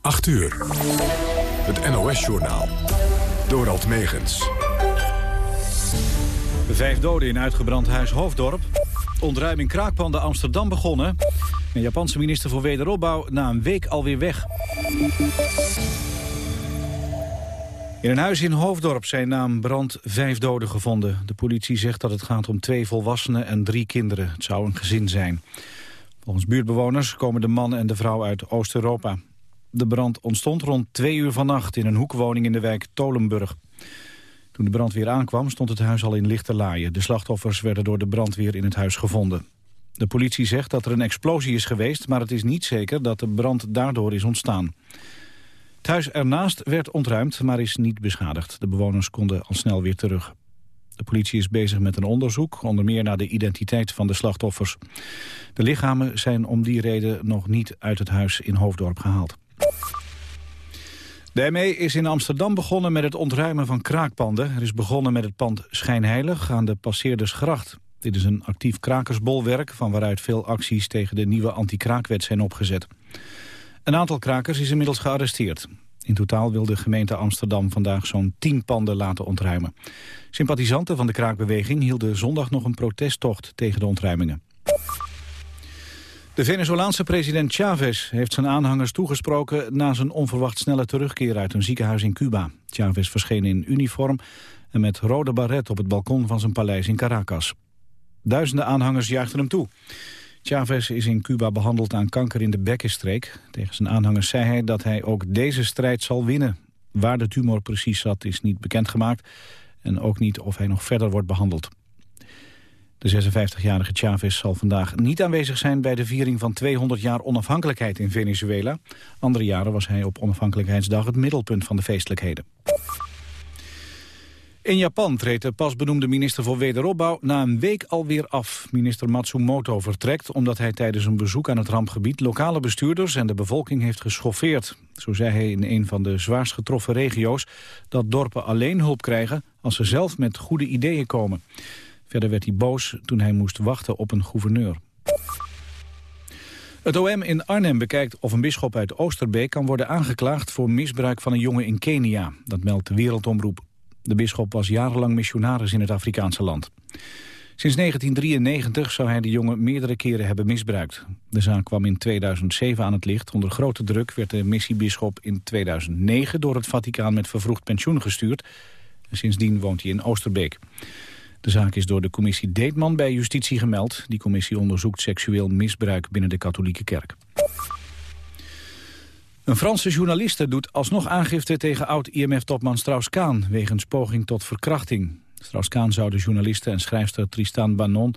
8 uur. Het NOS-journaal. Dorald Megens. Vijf doden in uitgebrand huis Hoofddorp. Ontruiming kraakpanden Amsterdam begonnen. Een Japanse minister voor wederopbouw na een week alweer weg. In een huis in Hoofddorp zijn na een brand vijf doden gevonden. De politie zegt dat het gaat om twee volwassenen en drie kinderen. Het zou een gezin zijn. Volgens buurtbewoners komen de man en de vrouw uit Oost-Europa. De brand ontstond rond twee uur vannacht in een hoekwoning in de wijk Tolenburg. Toen de brandweer aankwam stond het huis al in lichte laaien. De slachtoffers werden door de brandweer in het huis gevonden. De politie zegt dat er een explosie is geweest, maar het is niet zeker dat de brand daardoor is ontstaan. Het huis ernaast werd ontruimd, maar is niet beschadigd. De bewoners konden al snel weer terug. De politie is bezig met een onderzoek, onder meer naar de identiteit van de slachtoffers. De lichamen zijn om die reden nog niet uit het huis in Hoofddorp gehaald. De ME is in Amsterdam begonnen met het ontruimen van kraakpanden. Er is begonnen met het pand Schijnheilig aan de Passeerdersgracht. Dit is een actief krakersbolwerk van waaruit veel acties tegen de nieuwe anti-kraakwet zijn opgezet. Een aantal krakers is inmiddels gearresteerd. In totaal wil de gemeente Amsterdam vandaag zo'n tien panden laten ontruimen. Sympathisanten van de kraakbeweging hielden zondag nog een protesttocht tegen de ontruimingen. De Venezolaanse president Chavez heeft zijn aanhangers toegesproken... na zijn onverwacht snelle terugkeer uit een ziekenhuis in Cuba. Chavez verscheen in uniform en met rode baret op het balkon van zijn paleis in Caracas. Duizenden aanhangers juichten hem toe. Chavez is in Cuba behandeld aan kanker in de bekkenstreek. Tegen zijn aanhangers zei hij dat hij ook deze strijd zal winnen. Waar de tumor precies zat is niet bekendgemaakt... en ook niet of hij nog verder wordt behandeld. De 56-jarige Chavez zal vandaag niet aanwezig zijn... bij de viering van 200 jaar onafhankelijkheid in Venezuela. Andere jaren was hij op onafhankelijkheidsdag het middelpunt van de feestelijkheden. In Japan treedt de pas benoemde minister voor wederopbouw na een week alweer af. Minister Matsumoto vertrekt omdat hij tijdens een bezoek aan het rampgebied lokale bestuurders en de bevolking heeft geschoffeerd. Zo zei hij in een van de zwaarst getroffen regio's dat dorpen alleen hulp krijgen als ze zelf met goede ideeën komen. Verder werd hij boos toen hij moest wachten op een gouverneur. Het OM in Arnhem bekijkt of een bisschop uit Oosterbeek kan worden aangeklaagd voor misbruik van een jongen in Kenia. Dat meldt de Wereldomroep. De bisschop was jarenlang missionaris in het Afrikaanse land. Sinds 1993 zou hij de jongen meerdere keren hebben misbruikt. De zaak kwam in 2007 aan het licht. Onder grote druk werd de missiebisschop in 2009 door het Vaticaan met vervroegd pensioen gestuurd. En sindsdien woont hij in Oosterbeek. De zaak is door de commissie Deetman bij justitie gemeld. Die commissie onderzoekt seksueel misbruik binnen de katholieke kerk. Een Franse journaliste doet alsnog aangifte tegen oud-IMF-topman Strauss-Kaan... wegens poging tot verkrachting. Strauss-Kaan zou de journaliste en schrijfster Tristan Banon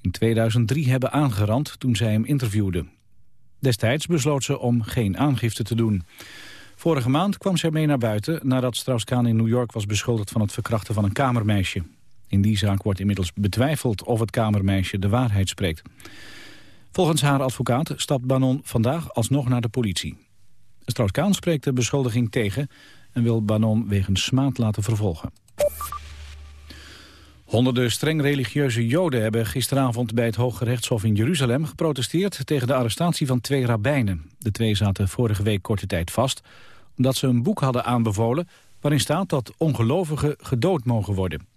in 2003 hebben aangerand toen zij hem interviewde. Destijds besloot ze om geen aangifte te doen. Vorige maand kwam ze ermee naar buiten nadat Strauss-Kaan in New York was beschuldigd van het verkrachten van een kamermeisje. In die zaak wordt inmiddels betwijfeld of het kamermeisje de waarheid spreekt. Volgens haar advocaat stapt Banon vandaag alsnog naar de politie. Strauss-Kaan spreekt de beschuldiging tegen en wil Banon wegens smaad laten vervolgen. Honderden streng religieuze joden hebben gisteravond bij het Hoge Rechtshof in Jeruzalem geprotesteerd tegen de arrestatie van twee rabbijnen. De twee zaten vorige week korte tijd vast omdat ze een boek hadden aanbevolen waarin staat dat ongelovigen gedood mogen worden.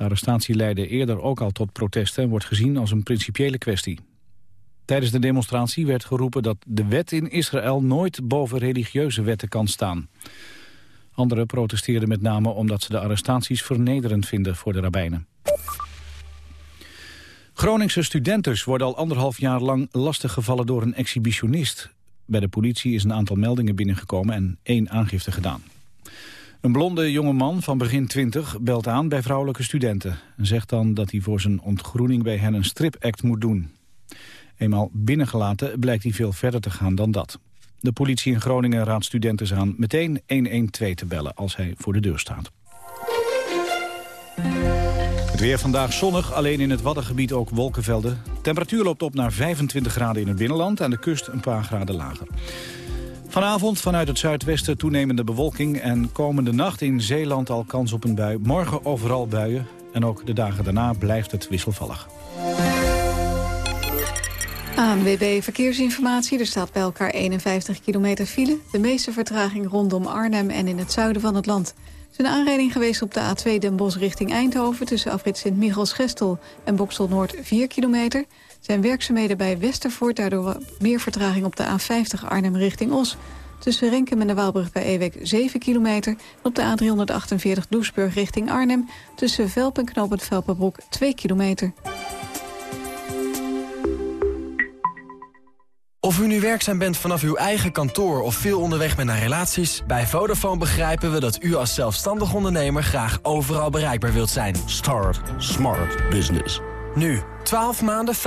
De arrestatie leidde eerder ook al tot protesten en wordt gezien als een principiële kwestie. Tijdens de demonstratie werd geroepen dat de wet in Israël nooit boven religieuze wetten kan staan. Anderen protesteerden met name omdat ze de arrestaties vernederend vinden voor de rabbijnen. Groningse studenten worden al anderhalf jaar lang lastiggevallen door een exhibitionist. Bij de politie is een aantal meldingen binnengekomen en één aangifte gedaan. Een blonde jonge man van begin 20 belt aan bij vrouwelijke studenten... en zegt dan dat hij voor zijn ontgroening bij hen een stripact moet doen. Eenmaal binnengelaten blijkt hij veel verder te gaan dan dat. De politie in Groningen raadt studenten aan meteen 112 te bellen als hij voor de deur staat. Het weer vandaag zonnig, alleen in het Waddengebied ook wolkenvelden. Temperatuur loopt op naar 25 graden in het binnenland, aan de kust een paar graden lager. Vanavond vanuit het zuidwesten toenemende bewolking en komende nacht in Zeeland al kans op een bui. Morgen overal buien en ook de dagen daarna blijft het wisselvallig. ANWB Verkeersinformatie. Er staat bij elkaar 51 kilometer file. De meeste vertraging rondom Arnhem en in het zuiden van het land. Er is een aanrijding geweest op de A2 Den Bosch richting Eindhoven... tussen afrit Sint-Michels-Gestel en Boksel-Noord 4 kilometer. Zijn werkzaamheden bij Westervoort... daardoor meer vertraging op de A50 Arnhem richting Os. Tussen Renkum en de Waalbrug bij Ewek 7 kilometer. En op de A348 Doesburg richting Arnhem... tussen Velp en Knopend Velpenbroek 2 kilometer. Of u nu werkzaam bent vanaf uw eigen kantoor of veel onderweg bent naar relaties... bij Vodafone begrijpen we dat u als zelfstandig ondernemer graag overal bereikbaar wilt zijn. Start Smart Business. Nu, 12 maanden 50%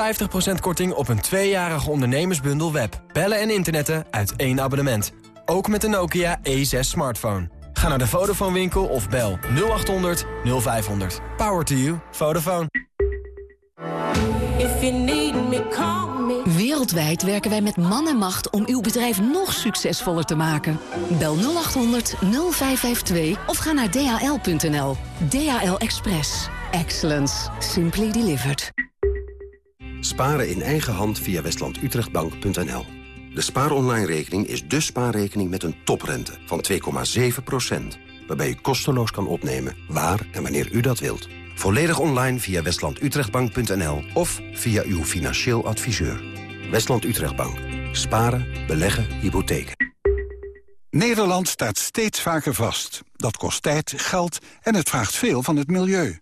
korting op een tweejarige ondernemersbundel web. Bellen en internetten uit één abonnement. Ook met de Nokia E6 smartphone. Ga naar de Vodafone winkel of bel 0800 0500. Power to you. Vodafone. Wereldwijd werken wij met man en macht om uw bedrijf nog succesvoller te maken. Bel 0800 0552 of ga naar dhl.nl. DHL Express. Excellence. Simply delivered. Sparen in eigen hand via westlandutrechtbank.nl. De spaaronline-rekening is de spaarrekening met een toprente van 2,7%. Waarbij u kosteloos kan opnemen waar en wanneer u dat wilt. Volledig online via westlandutrechtbank.nl of via uw financieel adviseur. Westland Utrechtbank. Sparen, beleggen, hypotheken. Nederland staat steeds vaker vast. Dat kost tijd, geld en het vraagt veel van het milieu.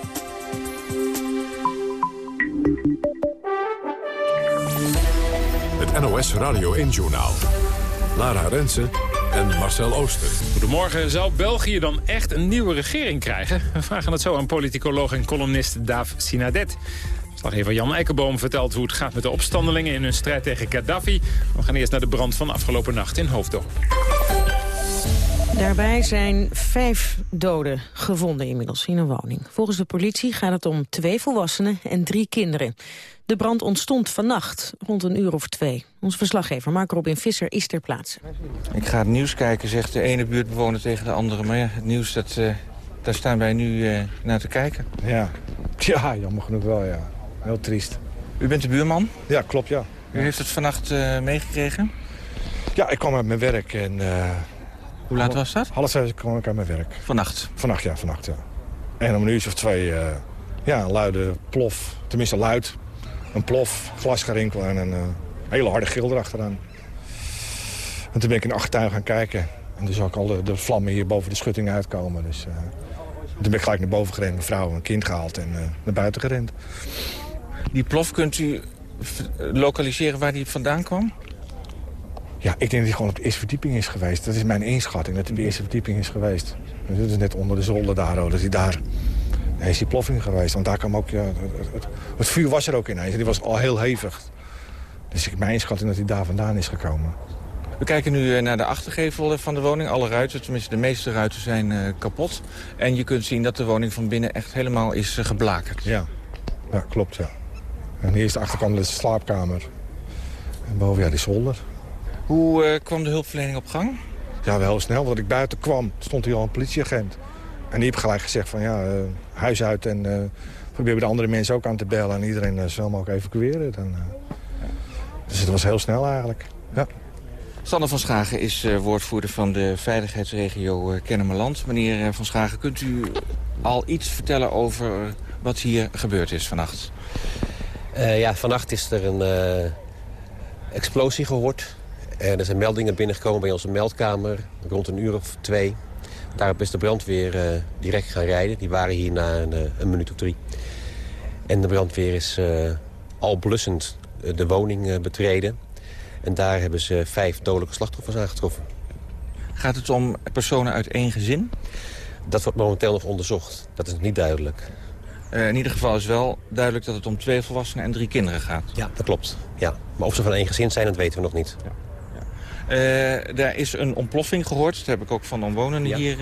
NOS Radio 1-journaal. Lara Rensen en Marcel Ooster. Goedemorgen. Zou België dan echt een nieuwe regering krijgen? We vragen het zo aan politicoloog en columnist Daaf Sinadet. Slaggever Jan Eikenboom vertelt hoe het gaat met de opstandelingen... in hun strijd tegen Gaddafi. We gaan eerst naar de brand van afgelopen nacht in Hoofddorp. Daarbij zijn vijf doden gevonden inmiddels in een woning. Volgens de politie gaat het om twee volwassenen en drie kinderen. De brand ontstond vannacht, rond een uur of twee. Onze verslaggever Mark Robin Visser is ter plaatse. Ik ga het nieuws kijken, zegt de ene buurtbewoner tegen de andere. Maar ja, het nieuws, dat, uh, daar staan wij nu uh, naar te kijken. Ja. ja, jammer genoeg wel, ja. Heel triest. U bent de buurman? Ja, klopt, ja. U heeft het vannacht uh, meegekregen? Ja, ik kwam uit mijn werk en... Hoe laat was dat? Half zes kwam ik uit mijn werk. Vannacht? Vannacht, ja, vannacht, ja. En om een uurtje of twee, ja, een luide plof. Tenminste luid, een plof, glasgerinkel en een uh, hele harde gil erachteraan. En toen ben ik in de achtertuin gaan kijken. En toen zag ik al de, de vlammen hier boven de schutting uitkomen. Dus uh, toen ben ik gelijk naar boven gerend, mijn vrouw en een kind gehaald en uh, naar buiten gerend. Die plof, kunt u lokaliseren waar die vandaan kwam? Ja, ik denk dat hij gewoon op de eerste verdieping is geweest. Dat is mijn inschatting, dat hij op de eerste verdieping is geweest. En dit is net onder de zolder daar, dat hij daar hij is die ploffing geweest. Want daar kwam ook, ja, het, het, vuur was er ook ineens. Die was al heel hevig. Dus ik mijn inschatting dat hij daar vandaan is gekomen. We kijken nu naar de achtergevel van de woning. Alle ruiten, tenminste de meeste ruiten zijn uh, kapot. En je kunt zien dat de woning van binnen echt helemaal is geblakerd. Ja. ja, klopt ja. En hier is de achterkant de slaapkamer. En boven ja, die zolder. Hoe uh, kwam de hulpverlening op gang? Ja, wel snel. Want ik buiten kwam, stond hier al een politieagent. En die heeft gelijk gezegd van ja, uh, huis uit en uh, proberen de andere mensen ook aan te bellen. En iedereen uh, zo mogelijk evacueren. Dan, dus het was heel snel eigenlijk. Ja. Sander van Schagen is woordvoerder van de veiligheidsregio Kennemerland. Meneer van Schagen, kunt u al iets vertellen over wat hier gebeurd is vannacht? ja, vannacht is er een explosie gehoord. En er zijn meldingen binnengekomen bij onze meldkamer rond een uur of twee. Daarop is de brandweer uh, direct gaan rijden. Die waren hier na een, uh, een minuut of drie. En de brandweer is uh, al blussend de woning betreden. En daar hebben ze vijf dodelijke slachtoffers aangetroffen. Gaat het om personen uit één gezin? Dat wordt momenteel nog onderzocht. Dat is nog niet duidelijk. in ieder geval is wel duidelijk dat het om twee volwassenen en drie kinderen gaat. Ja, dat klopt. Ja. Maar of ze van één gezin zijn, dat weten we nog niet. Ja. Daar is een ontploffing gehoord. Dat heb ik ook van omwonenden hier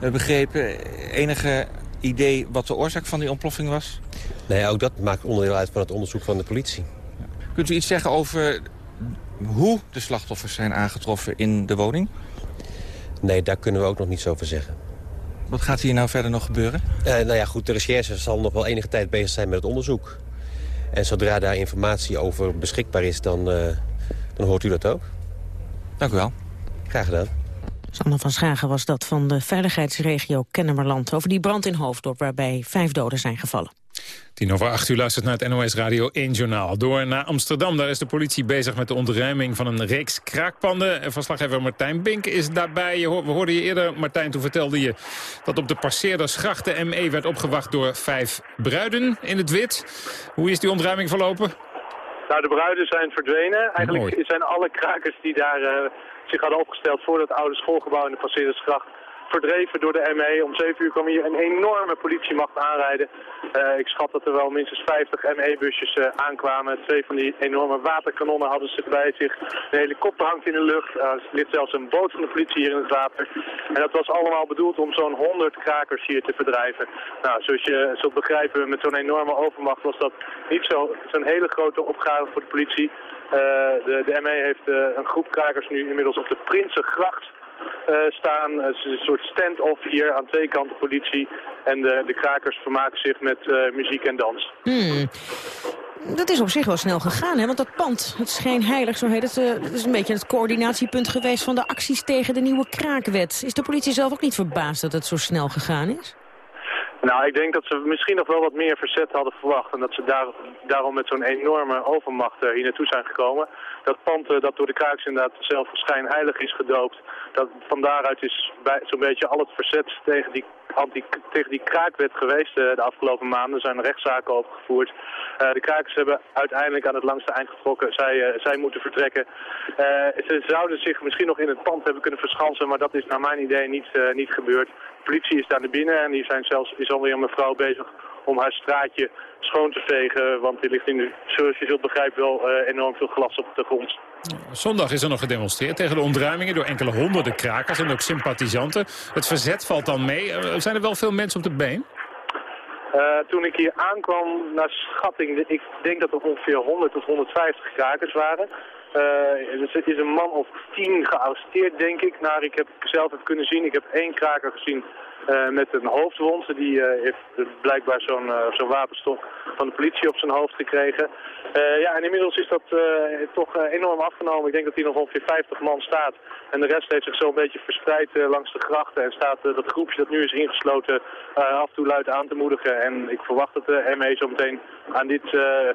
begrepen. Enige idee wat de oorzaak van die ontploffing was? Nee, ook dat maakt onderdeel uit van het onderzoek van de politie. Kunt u iets zeggen over hoe de slachtoffers zijn aangetroffen in de woning? Nee, daar kunnen we ook nog niets over zeggen. Wat gaat hier nou verder nog gebeuren? Nou ja, goed, de recherche zal nog wel enige tijd bezig zijn met het onderzoek. En zodra daar informatie over beschikbaar is, dan, uh, dan hoort u dat ook. Dank u wel. Graag gedaan. Sander van Schagen was dat van de veiligheidsregio Kennemerland... over die brand in Hoofddorp waarbij vijf doden zijn gevallen. Tien over acht uur luistert naar het NOS Radio 1 Journaal. Door naar Amsterdam, daar is de politie bezig met de ontruiming van een reeks kraakpanden. Verslaggever Martijn Bink is daarbij. We hoorden je eerder, Martijn, toen vertelde je dat op de passeerdersgracht de ME werd opgewacht door vijf bruiden in het wit. Hoe is die ontruiming verlopen? Nou, de bruiden zijn verdwenen. Eigenlijk zijn alle krakers die daar uh, zich hadden opgesteld voor het oude schoolgebouw in de passeerdersgracht verdreven door de ME. Om 7 uur kwam hier een enorme politiemacht aanrijden. Uh, ik schat dat er wel minstens 50 ME-busjes uh, aankwamen. Twee van die enorme waterkanonnen hadden ze bij zich. Een helikopter hangt in de lucht. Uh, er ligt zelfs een boot van de politie hier in het water. En dat was allemaal bedoeld om zo'n 100 krakers hier te verdrijven. Nou, zoals je zult begrijpen, met zo'n enorme overmacht was dat niet zo'n zo hele grote opgave voor de politie. de, de ME heeft een groep krakers nu inmiddels op de Prinsengracht staan. Het is een soort stand-off hier aan twee kanten politie. En de, de krakers vermaken zich met uh, muziek en dans. Hmm. Dat is op zich wel snel gegaan, hè? want dat pand, het schijnheilig, zo heet het, uh, dat is een beetje het coördinatiepunt geweest van de acties tegen de nieuwe kraakwet. Is de politie zelf ook niet verbaasd dat het zo snel gegaan is? Nou, ik denk dat ze misschien nog wel wat meer verzet hadden verwacht. En dat ze daar, daarom met zo'n enorme overmacht hier naartoe zijn gekomen. Dat pand dat door de kraaks inderdaad zelf schijnheilig is gedoopt dat van daaruit is zo'n beetje al het verzet tegen die, tegen die kraakwet geweest uh, de afgelopen maanden. Er zijn rechtszaken opgevoerd. De krakers hebben uiteindelijk aan het langste eind getrokken. Zij, zij moeten vertrekken. ze zouden zich misschien nog in het pand hebben kunnen verschansen, maar dat is naar mijn idee niet, niet gebeurd. De politie is daar naar binnen en die zijn zelfs, is alweer een mevrouw bezig om haar straatje schoon te vegen. Want er ligt in de, zoals je zult begrijpen, wel enorm veel glas op de grond. Zondag is er nog gedemonstreerd tegen de ontruimingen door enkele honderden krakers en ook sympathisanten. Het verzet valt dan mee. Eh, zijn er wel veel mensen op de been? Uh, toen ik hier aankwam, naar schatting, ik denk dat er ongeveer 100 tot 150 krakers waren. Uh, er is een man of tien gearresteerd, denk ik. Naar ik heb zelf heb kunnen zien. Ik heb één kraker gezien uh, met een hoofdwond. Die uh, heeft blijkbaar zo'n zo'n wapenstok van de politie op zijn hoofd gekregen. ja, en inmiddels is dat toch enorm afgenomen. Ik denk dat hier nog ongeveer 50 man staat. En de rest heeft zich zo'n beetje verspreid langs de grachten. En staat dat groepje dat nu is ingesloten af en toe luid aan te moedigen. En ik verwacht dat de ME zo meteen aan dit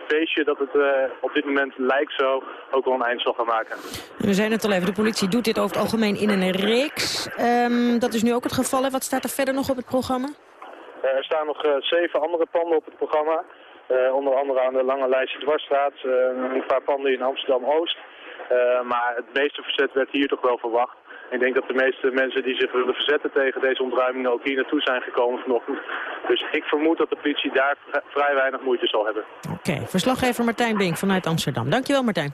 feestje, dat het op dit moment lijkt zo, ook wel een eind zal gaan maken. We zijn het al even, de politie doet dit over het algemeen in een reeks. Um, dat is nu ook het geval. Wat staat er verder nog op het programma? Uh, er staan nog uh, zeven andere panden op het programma. Uh, onder andere aan de Lange Leidse Dwarsstraat, een paar panden in Amsterdam-Oost. maar het meeste verzet werd hier toch wel verwacht. Ik denk dat de meeste mensen die zich willen verzetten tegen deze ontruimingen ook hier naartoe zijn gekomen vanochtend. Dus ik vermoed dat de politie daar vrij weinig moeite zal hebben. Oké, okay. verslaggever Martijn Bink vanuit Amsterdam. Dankjewel Martijn.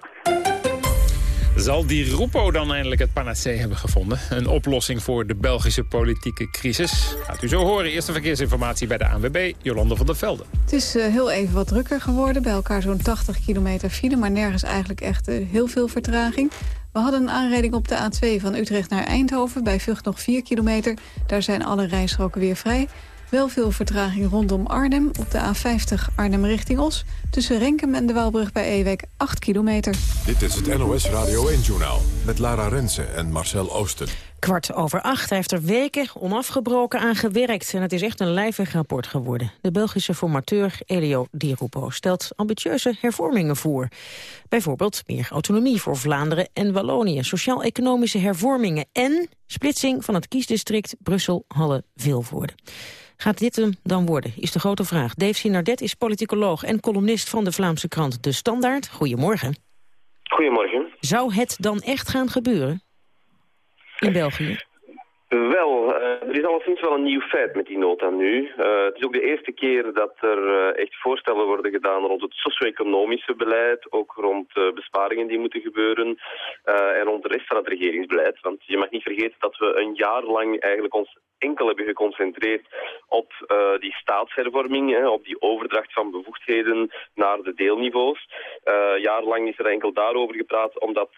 Zal die Rupo dan eindelijk het panacee hebben gevonden? Een oplossing voor de Belgische politieke crisis? Gaat u zo horen. Eerste verkeersinformatie bij de ANWB, Jolande van der Velde. Het is uh, heel even wat drukker geworden. Bij elkaar zo'n 80 kilometer file, maar nergens eigenlijk echt uh, heel veel vertraging. We hadden een aanrijding op de A2 van Utrecht naar Eindhoven. Bij Vught nog 4 kilometer. Daar zijn alle rijstroken weer vrij. Wel veel vertraging rondom Arnhem op de A50 Arnhem richting Os. Tussen Renkum en de Waalbrug bij Ewek 8 kilometer. Dit is het NOS Radio 1-journaal met Lara Rensen en Marcel Oosten. Kwart over acht. Hij heeft er weken onafgebroken aan gewerkt. En het is echt een lijvig rapport geworden. De Belgische formateur Elio Di Rupo stelt ambitieuze hervormingen voor. Bijvoorbeeld meer autonomie voor Vlaanderen en Wallonië. Sociaal-economische hervormingen en splitsing van het kiesdistrict Brussel-Halle-Vilvoorde. Gaat dit hem dan worden, is de grote vraag. Dave Sinardet is politicoloog en columnist van de Vlaamse krant De Standaard. Goedemorgen. Goedemorgen. Zou het dan echt gaan gebeuren? In België? Wel, uh, er is alleszins wel een nieuw feit met die nota nu. Uh, het is ook de eerste keer dat er uh, echt voorstellen worden gedaan rond het socio-economische beleid, ook rond besparingen die moeten gebeuren en rond de rest van het regeringsbeleid. Want je mag niet vergeten dat we een jaar lang eigenlijk ons enkel hebben geconcentreerd op die staatshervorming, hè, op die overdracht van bevoegdheden naar de deelniveaus. jarenlang is er enkel daarover gepraat, omdat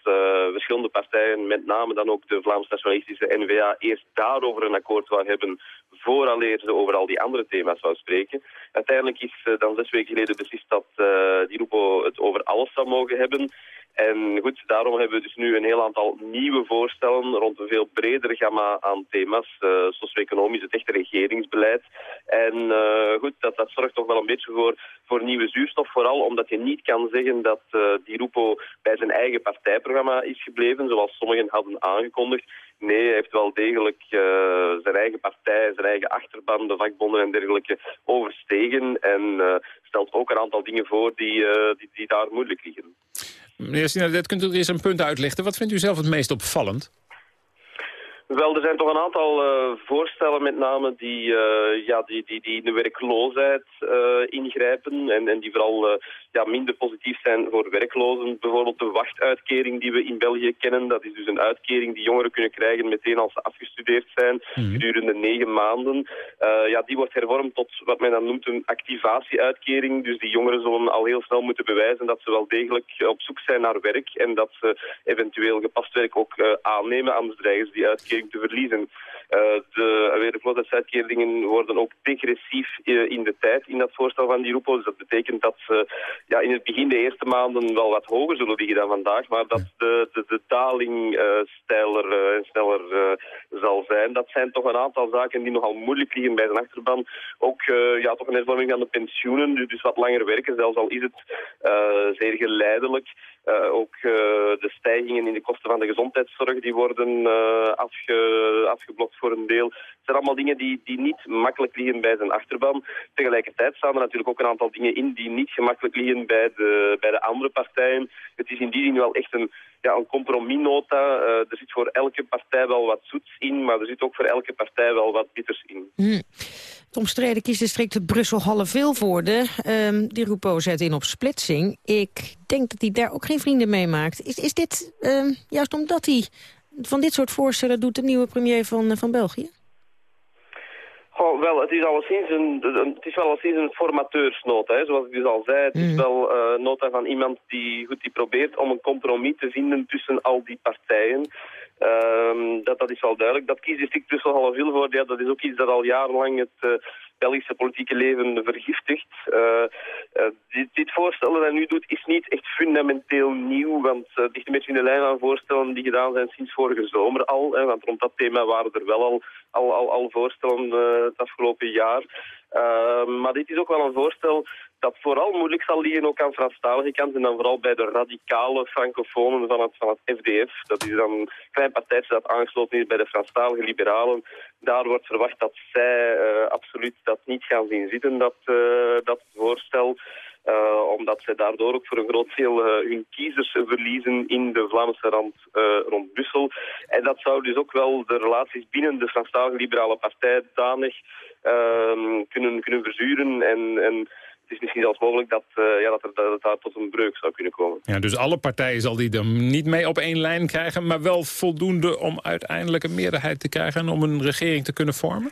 verschillende partijen, met name dan ook de Vlaams-nationalistische NVA, eerst daarover een akkoord wou hebben vooraleer ze over al die andere thema's zou spreken. Uiteindelijk is uh, dan zes weken geleden beslist dat uh, die Rupo het over alles zou mogen hebben. En goed, daarom hebben we dus nu een heel aantal nieuwe voorstellen rond een veel breder gamma aan thema's, uh, socio-economisch, het echte regeringsbeleid. En uh, goed, dat, dat zorgt toch wel een beetje voor, voor nieuwe zuurstof, vooral omdat je niet kan zeggen dat uh, Di Rupo bij zijn eigen partijprogramma is gebleven, zoals sommigen hadden aangekondigd. Nee, hij heeft wel degelijk zijn eigen partij, zijn eigen achterban, de vakbonden en dergelijke overstegen. En stelt ook een aantal dingen voor die, die, die daar moeilijk liggen. Meneer Sinadet, kunt u er eens een punt uitlichten. Wat vindt u zelf het meest opvallend? Wel, er zijn toch een aantal uh, voorstellen met name die, uh, ja, die, die, die in de werkloosheid uh, ingrijpen en, en die vooral ja, minder positief zijn voor werklozen. Bijvoorbeeld de wachtuitkering die we in België kennen. Dat is dus een uitkering die jongeren kunnen krijgen meteen als ze afgestudeerd zijn, mm. gedurende negen maanden. ja, die wordt hervormd tot wat men dan noemt een activatieuitkering. Dus die jongeren zullen al heel snel moeten bewijzen dat ze wel degelijk op zoek zijn naar werk en dat ze eventueel gepast werk ook aannemen, anders dreigen ze die uitkering te verliezen. Uh, de werkloosheidsuitkeringen worden ook degressief uh, in de tijd in dat voorstel van die roepo. Dus dat betekent dat ze ja, in het begin de eerste maanden wel wat hoger zullen liggen dan vandaag, maar dat de, de, de daling uh, steiler en sneller zal zijn. Dat zijn toch een aantal zaken die nogal moeilijk liggen bij zijn achterban. Ook ja, toch een hervorming van de pensioenen, dus, wat langer werken, zelfs al is het zeer geleidelijk. Ook de stijgingen in de kosten van de gezondheidszorg die worden uh, afge, afgeblokt voor een deel. Het zijn allemaal dingen die, die niet makkelijk liggen bij zijn achterban. Tegelijkertijd staan er natuurlijk ook een aantal dingen in die niet gemakkelijk liggen bij de, bij de andere partijen. Het is in die zin wel echt een, ja, een compromisnota. er zit voor elke partij wel wat zoets in, maar er zit ook voor elke partij wel wat bitters in. Hmm. Het omstreden kiesdistrict Brussel-Halle-Vilvoorde, um, die Roepo zet in op splitsing. Ik denk dat hij daar ook geen vrienden mee maakt. Is, is dit um, juist omdat hij van dit soort voorstellen doet de nieuwe premier van, van België? Oh, wel, het is alleszins een, het is wel een formateursnota, hè, zoals ik dus al zei. Het is mm. wel uh, nota van iemand die, goed, die probeert om een compromis te vinden tussen al die partijen. Um, dat, dat is wel duidelijk. Dat kiesdistrict tussen half voor, ja, dat is ook iets dat al jarenlang het uh, Belgische politieke leven vergiftigt. Uh, uh, dit, voorstel dat hij nu doet is niet echt fundamenteel nieuw, want het ligt een beetje in de lijn van voorstellen die gedaan zijn sinds vorige zomer al. Hè, want rond dat thema waren er wel al, al, al, al voorstellen het afgelopen jaar. Ehm, maar dit is ook wel een voorstel dat vooral moeilijk zal liggen ook aan Franstalige kant en dan vooral bij de radicale francofonen van het, van het FDF. Dat is dan een klein partijtje dat aangesloten is bij de Franstalige liberalen. Daar wordt verwacht dat zij uh, absoluut dat niet gaan zien zitten, dat, uh, dat voorstel. Uh, omdat zij daardoor ook voor een groot deel hun kiezers verliezen in de Vlaamse rand rond Brussel. En dat zou dus ook wel de relaties binnen de Franstalige Liberale Partij danig ehm, kunnen, kunnen verzuren en... en het is misschien zelfs mogelijk dat, uh, ja, dat, er, dat het daar tot een breuk zou kunnen komen. Ja, dus alle partijen zal die er niet mee op één lijn krijgen... maar wel voldoende om uiteindelijk een meerderheid te krijgen... en om een regering te kunnen vormen?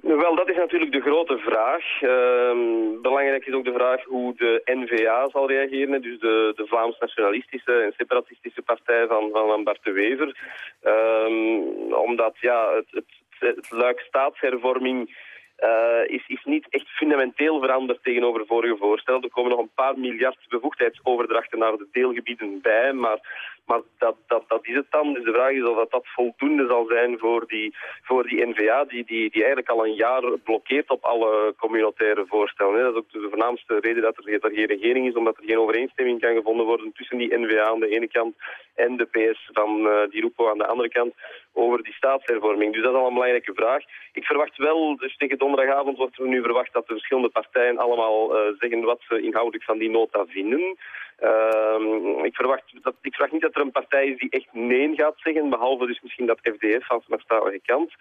Wel, dat is natuurlijk de grote vraag. Uh, belangrijk is ook de vraag hoe de N-VA zal reageren. Dus de, de Vlaams-nationalistische en separatistische partij van, van Bart de Wever. Uh, omdat ja, het, het, het luik staatshervorming uh, is, is niet echt fundamenteel veranderd tegenover vorige voorstellen. Er komen nog een paar miljard bevoegdheidsoverdrachten naar de deelgebieden bij, maar, maar dat, dat, dat is het dan. Dus de vraag is of dat, dat voldoende zal zijn voor die, voor die NVA, die, die, die eigenlijk al een jaar blokkeert op alle communautaire voorstellen. Dat is ook de voornaamste reden dat er, dat er geen regering is, omdat er geen overeenstemming kan gevonden worden tussen die NVA aan de ene kant en de PS van uh, die Roepo aan de andere kant over die staatshervorming. Dus dat is al een belangrijke vraag. Ik verwacht wel, dus tegen donderdagavond wordt er nu verwacht dat de verschillende partijen allemaal uh, zeggen wat ze inhoudelijk van die nota vinden. Ehm, ik, verwacht dat, ik verwacht niet dat er een partij is die echt nee gaat zeggen, behalve dus misschien dat FDF van Smartstalige kant.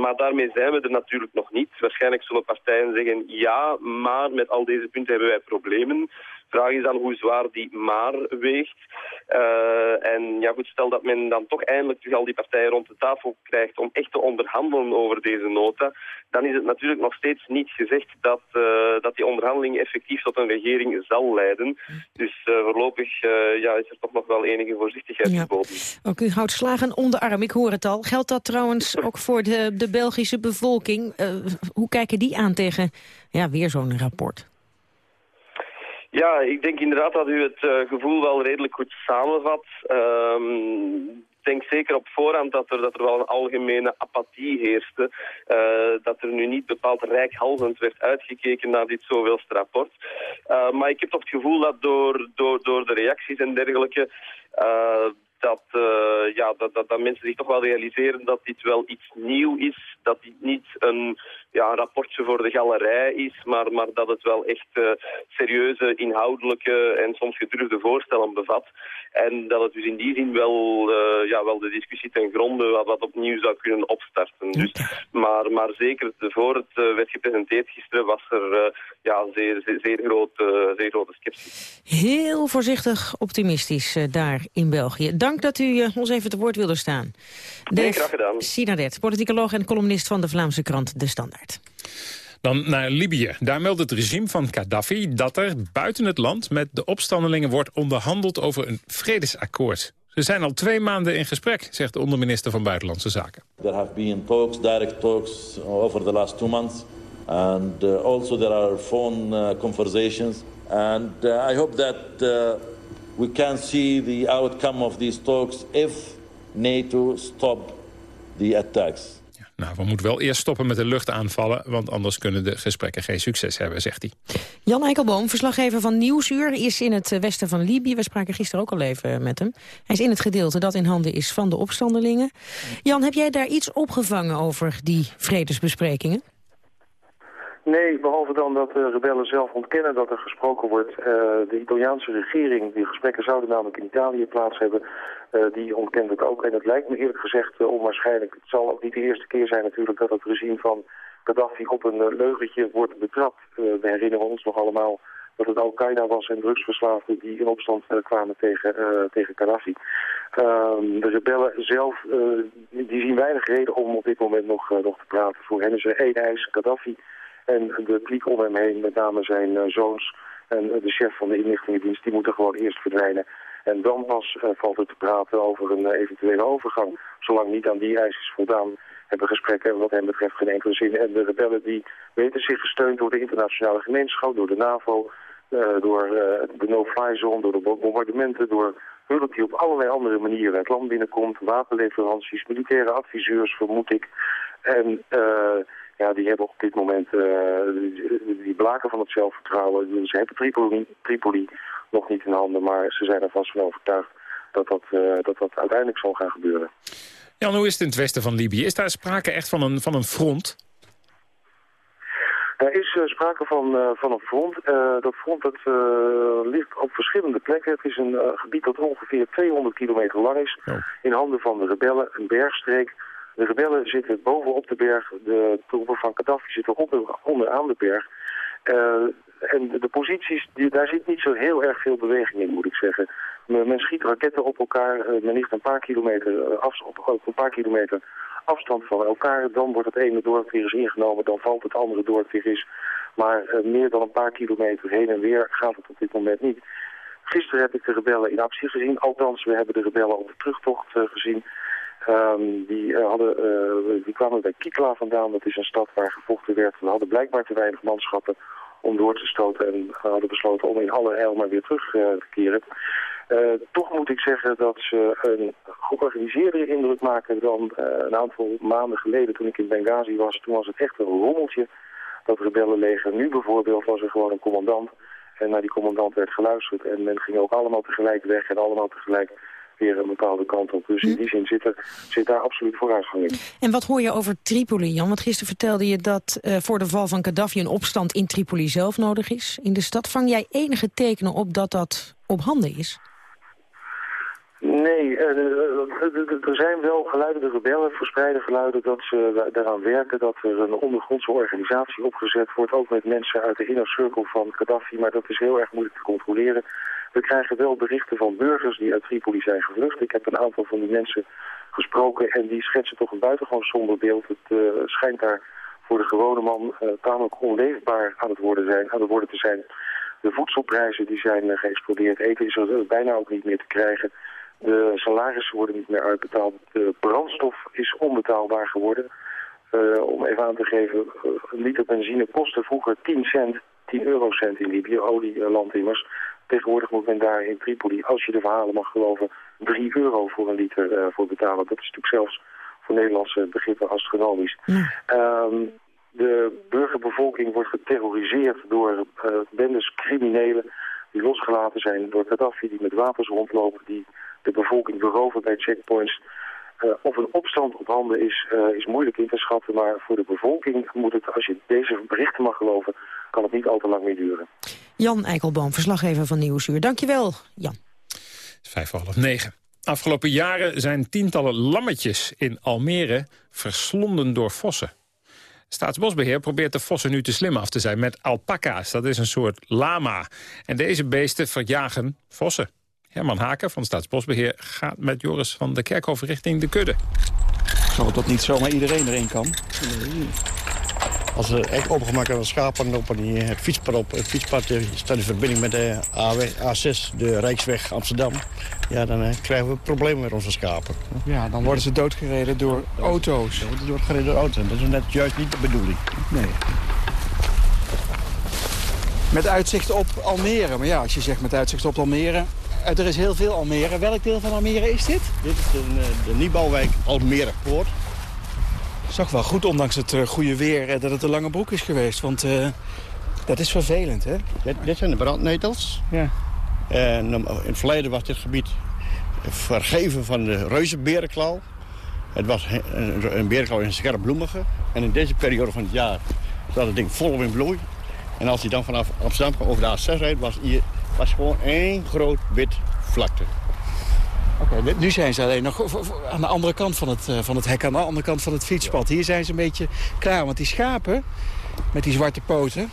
Maar daarmee zijn we er natuurlijk nog niet. Waarschijnlijk zullen partijen zeggen ja, maar met al deze punten hebben wij problemen. Vraag is dan hoe zwaar die maar weegt. Uh, en ja goed, stel dat men dan toch eindelijk al die partijen rond de tafel krijgt om echt te onderhandelen over deze nota, dan is het natuurlijk nog steeds niet gezegd dat, uh, dat die onderhandeling effectief tot een regering zal leiden. Dus uh, voorlopig ja, is er toch nog wel enige voorzichtigheid ja. geboden. Ook u houdt slagen onder arm, ik hoor het al. Geldt dat trouwens ook voor de, de Belgische bevolking? hoe kijken die aan tegen ja, weer zo'n rapport? Ja, ik denk inderdaad dat u het gevoel wel redelijk goed samenvat. Um, denk zeker op voorhand dat er, dat er wel een algemene apathie heerste. Uh, dat er nu niet bepaald rijkhalzend werd uitgekeken naar dit zoveelste rapport. Uh, maar ik heb toch het gevoel dat door, door, door de reacties en dergelijke dat, uh, ja, dat, dat, dat, mensen zich toch wel realiseren dat dit wel iets nieuw is. Dat dit niet een, ja, een rapportje voor de galerij is, maar, maar dat het wel echt uh, serieuze, inhoudelijke en soms gedurfde voorstellen bevat. En dat het dus in die zin wel, uh, ja, wel de discussie ten gronde wat, wat opnieuw zou kunnen opstarten. Dus, maar, maar zeker voor het werd gepresenteerd gisteren was er ja, zeer, zeer, zeer, grote, zeer grote sceptisch. Heel voorzichtig optimistisch daar in België. Dank dat u ons even te woord wilde staan. Nee, graag gedaan. Sinadet, politicoloog en columnist van de Vlaamse krant De Standaard. Dan naar Libië. Daar meldt het regime van Gaddafi dat er buiten het land met de opstandelingen wordt onderhandeld over een vredesakkoord. Ze zijn al twee maanden in gesprek, zegt de onderminister van Buitenlandse Zaken. There have been talks, direct talks over the last two months. And uh, also there are phone uh, conversations. And uh, I hope that uh, we can see the outcome of these talks if NATO stop the attacks. Nou, we moeten wel eerst stoppen met de luchtaanvallen... want anders kunnen de gesprekken geen succes hebben, zegt hij. Jan Eikelboom, verslaggever van Nieuwsuur, is in het westen van Libië. We spraken gisteren ook al even met hem. Hij is in het gedeelte dat in handen is van de opstandelingen. Jan, heb jij daar iets opgevangen over die vredesbesprekingen? Nee, behalve dan dat de rebellen zelf ontkennen dat er gesproken wordt. Uh, de Italiaanse regering, die gesprekken zouden namelijk in Italië plaats hebben, uh, die ontkent het ook. En het lijkt me eerlijk gezegd uh, onwaarschijnlijk. Het zal ook niet de eerste keer zijn natuurlijk dat het regime van Gaddafi op een leugentje wordt betrapt. we herinneren ons nog allemaal dat het Al-Qaeda was en drugsverslaafden die in opstand kwamen tegen, tegen Gaddafi. Ehm, de rebellen zelf, die zien weinig reden om op dit moment nog, nog te praten. Voor hen is er één eis, Gaddafi en de kliek om hem heen, met name zijn uh, zoons en uh, de chef van de inlichtingendienst, die moeten gewoon eerst verdwijnen. En dan pas uh, valt het te praten over een eventuele overgang. Zolang niet aan die eis is voldaan, hebben gesprekken wat hen betreft geen enkele zin. En de rebellen die weten zich gesteund door de internationale gemeenschap, door de NAVO, door de no-fly zone, door de bombardementen, door hulp die op allerlei andere manieren het land binnenkomt, wapenleveranties, militaire adviseurs vermoed ik. En ja, die hebben op dit moment uh, die blaken van het zelfvertrouwen. Ze hebben Tripoli, Tripoli nog niet in handen, maar ze zijn er vast van overtuigd dat dat, uh, dat dat uiteindelijk zal gaan gebeuren. Jan, hoe is het in het westen van Libië? Is daar sprake echt van een, van een front? Er is uh, sprake van, uh, van een front. Uh, dat front dat, ligt op verschillende plekken. Het is een gebied dat ongeveer 200 kilometer lang is. Oh. In handen van de rebellen, een bergstreek de rebellen zitten bovenop de berg, de troepen van Gaddafi zitten onder, onderaan de berg. Uh, en de posities, daar zit niet zo heel erg veel beweging in, moet ik zeggen. Men, schiet raketten op elkaar, uh, men ligt een paar kilometer, uh, af, op, op, een paar kilometer afstand van elkaar. Dan wordt het ene dorp eens ingenomen, dan valt het andere dorp eens. Maar meer dan een paar kilometer heen en weer gaat het op dit moment niet. Gisteren heb ik de rebellen in actie gezien, althans we hebben de rebellen op de terugtocht gezien. Um, die, uh, hadden, die kwamen bij Kikla vandaan. Dat is een stad waar gevochten werd. We hadden blijkbaar te weinig manschappen om door te stoten. En hadden besloten om in alle heil maar weer terug uh, te keren. toch moet ik zeggen dat ze een georganiseerdere indruk maken dan een aantal maanden geleden toen ik in Benghazi was. Toen was het echt een rommeltje, dat rebellenleger. Nu bijvoorbeeld was er gewoon een commandant. En naar die commandant werd geluisterd. En men ging ook allemaal tegelijk weg en allemaal tegelijk weer een bepaalde kant op. Dus in die zin zit, er, zit daar absoluut vooruitgang in. En wat hoor je over Tripoli, Jan? Want gisteren vertelde je dat uh, voor de val van Gaddafi een opstand in Tripoli zelf nodig is. In de stad vang jij enige tekenen op dat dat op handen is? Nee, er zijn wel geluiden, de rebellen verspreiden geluiden dat ze daaraan werken dat er een ondergrondse organisatie opgezet wordt, ook met mensen uit de inner circle van Gaddafi, maar dat is heel erg moeilijk te controleren. We krijgen wel berichten van burgers die uit Tripoli zijn gevlucht. Ik heb een aantal van die mensen gesproken en die schetsen toch een buitengewoon somber beeld. Het uh, schijnt daar voor de gewone man uh, tamelijk onleefbaar aan het worden, zijn, aan het worden te zijn. De voedselprijzen die zijn uh, geëxplodeerd. Eten is er bijna ook niet meer te krijgen. De salarissen worden niet meer uitbetaald. De brandstof is onbetaalbaar geworden. Om even aan te geven, een liter benzine kostte vroeger 10 cent, 10 eurocent in Libië, olieland immers. Tegenwoordig moet men daar in Tripoli, als je de verhalen mag geloven, 3 euro voor een liter uh, voor betalen. Dat is natuurlijk zelfs voor Nederlandse begrippen astronomisch. Ja. Um, de burgerbevolking wordt geterroriseerd door uh, bendes criminelen die losgelaten zijn door Gaddafi, die met wapens rondlopen, die de bevolking beroven bij checkpoints. Uh, of een opstand op handen is, uh, is moeilijk in te schatten. Maar voor de bevolking moet het, als je deze berichten mag geloven, kan het niet al te lang meer duren. Jan Eikelboom, verslaggever van Nieuwsuur. Dankjewel, Jan. Vijf voor half negen. Afgelopen jaren zijn tientallen lammetjes in Almere verslonden door vossen. Staatsbosbeheer probeert de vossen nu te slim af te zijn met alpaca's. Dat is een soort lama. En deze beesten verjagen vossen. Herman Haken van Staatsbosbeheer gaat met Joris van de Kerkhoven richting de kudde. Zo dat niet zomaar iedereen erin kan. Als we echt opengemaakt hebben schapen op die, het fietspad op. Het fietspad staat in verbinding met de A6, de Rijksweg Amsterdam. Ja, dan uh, krijgen we problemen met onze schapen. Ja, dan worden ze doodgereden door auto's. Dan worden ze doodgereden door auto's. Dat is net juist niet de bedoeling. Nee. Met uitzicht op Almere. Maar ja, als je zegt met uitzicht op Almere... Er is heel veel Almere. Welk deel van Almere is dit? Dit is de, de nieuwbouwwijk Almere Poort. Zag wel goed, ondanks het uh, goede weer, uh, dat het een lange broek is geweest. Want uh, dat is vervelend, hè? Dit, dit zijn de brandnetels. Ja. En in het verleden was dit gebied vergeven van de reuzenberenklauw. Het was een, een berenklauw in scherpbloemige. En in deze periode van het jaar zat het ding volop in bloei. En als hij dan vanaf Amsterdam over de A6 reed, was hier was gewoon één groot wit vlakte. Oké, okay, nu zijn ze alleen nog aan de andere kant van het, van het hek, aan de andere kant van het fietspad. Hier zijn ze een beetje klaar, want die schapen met die zwarte poten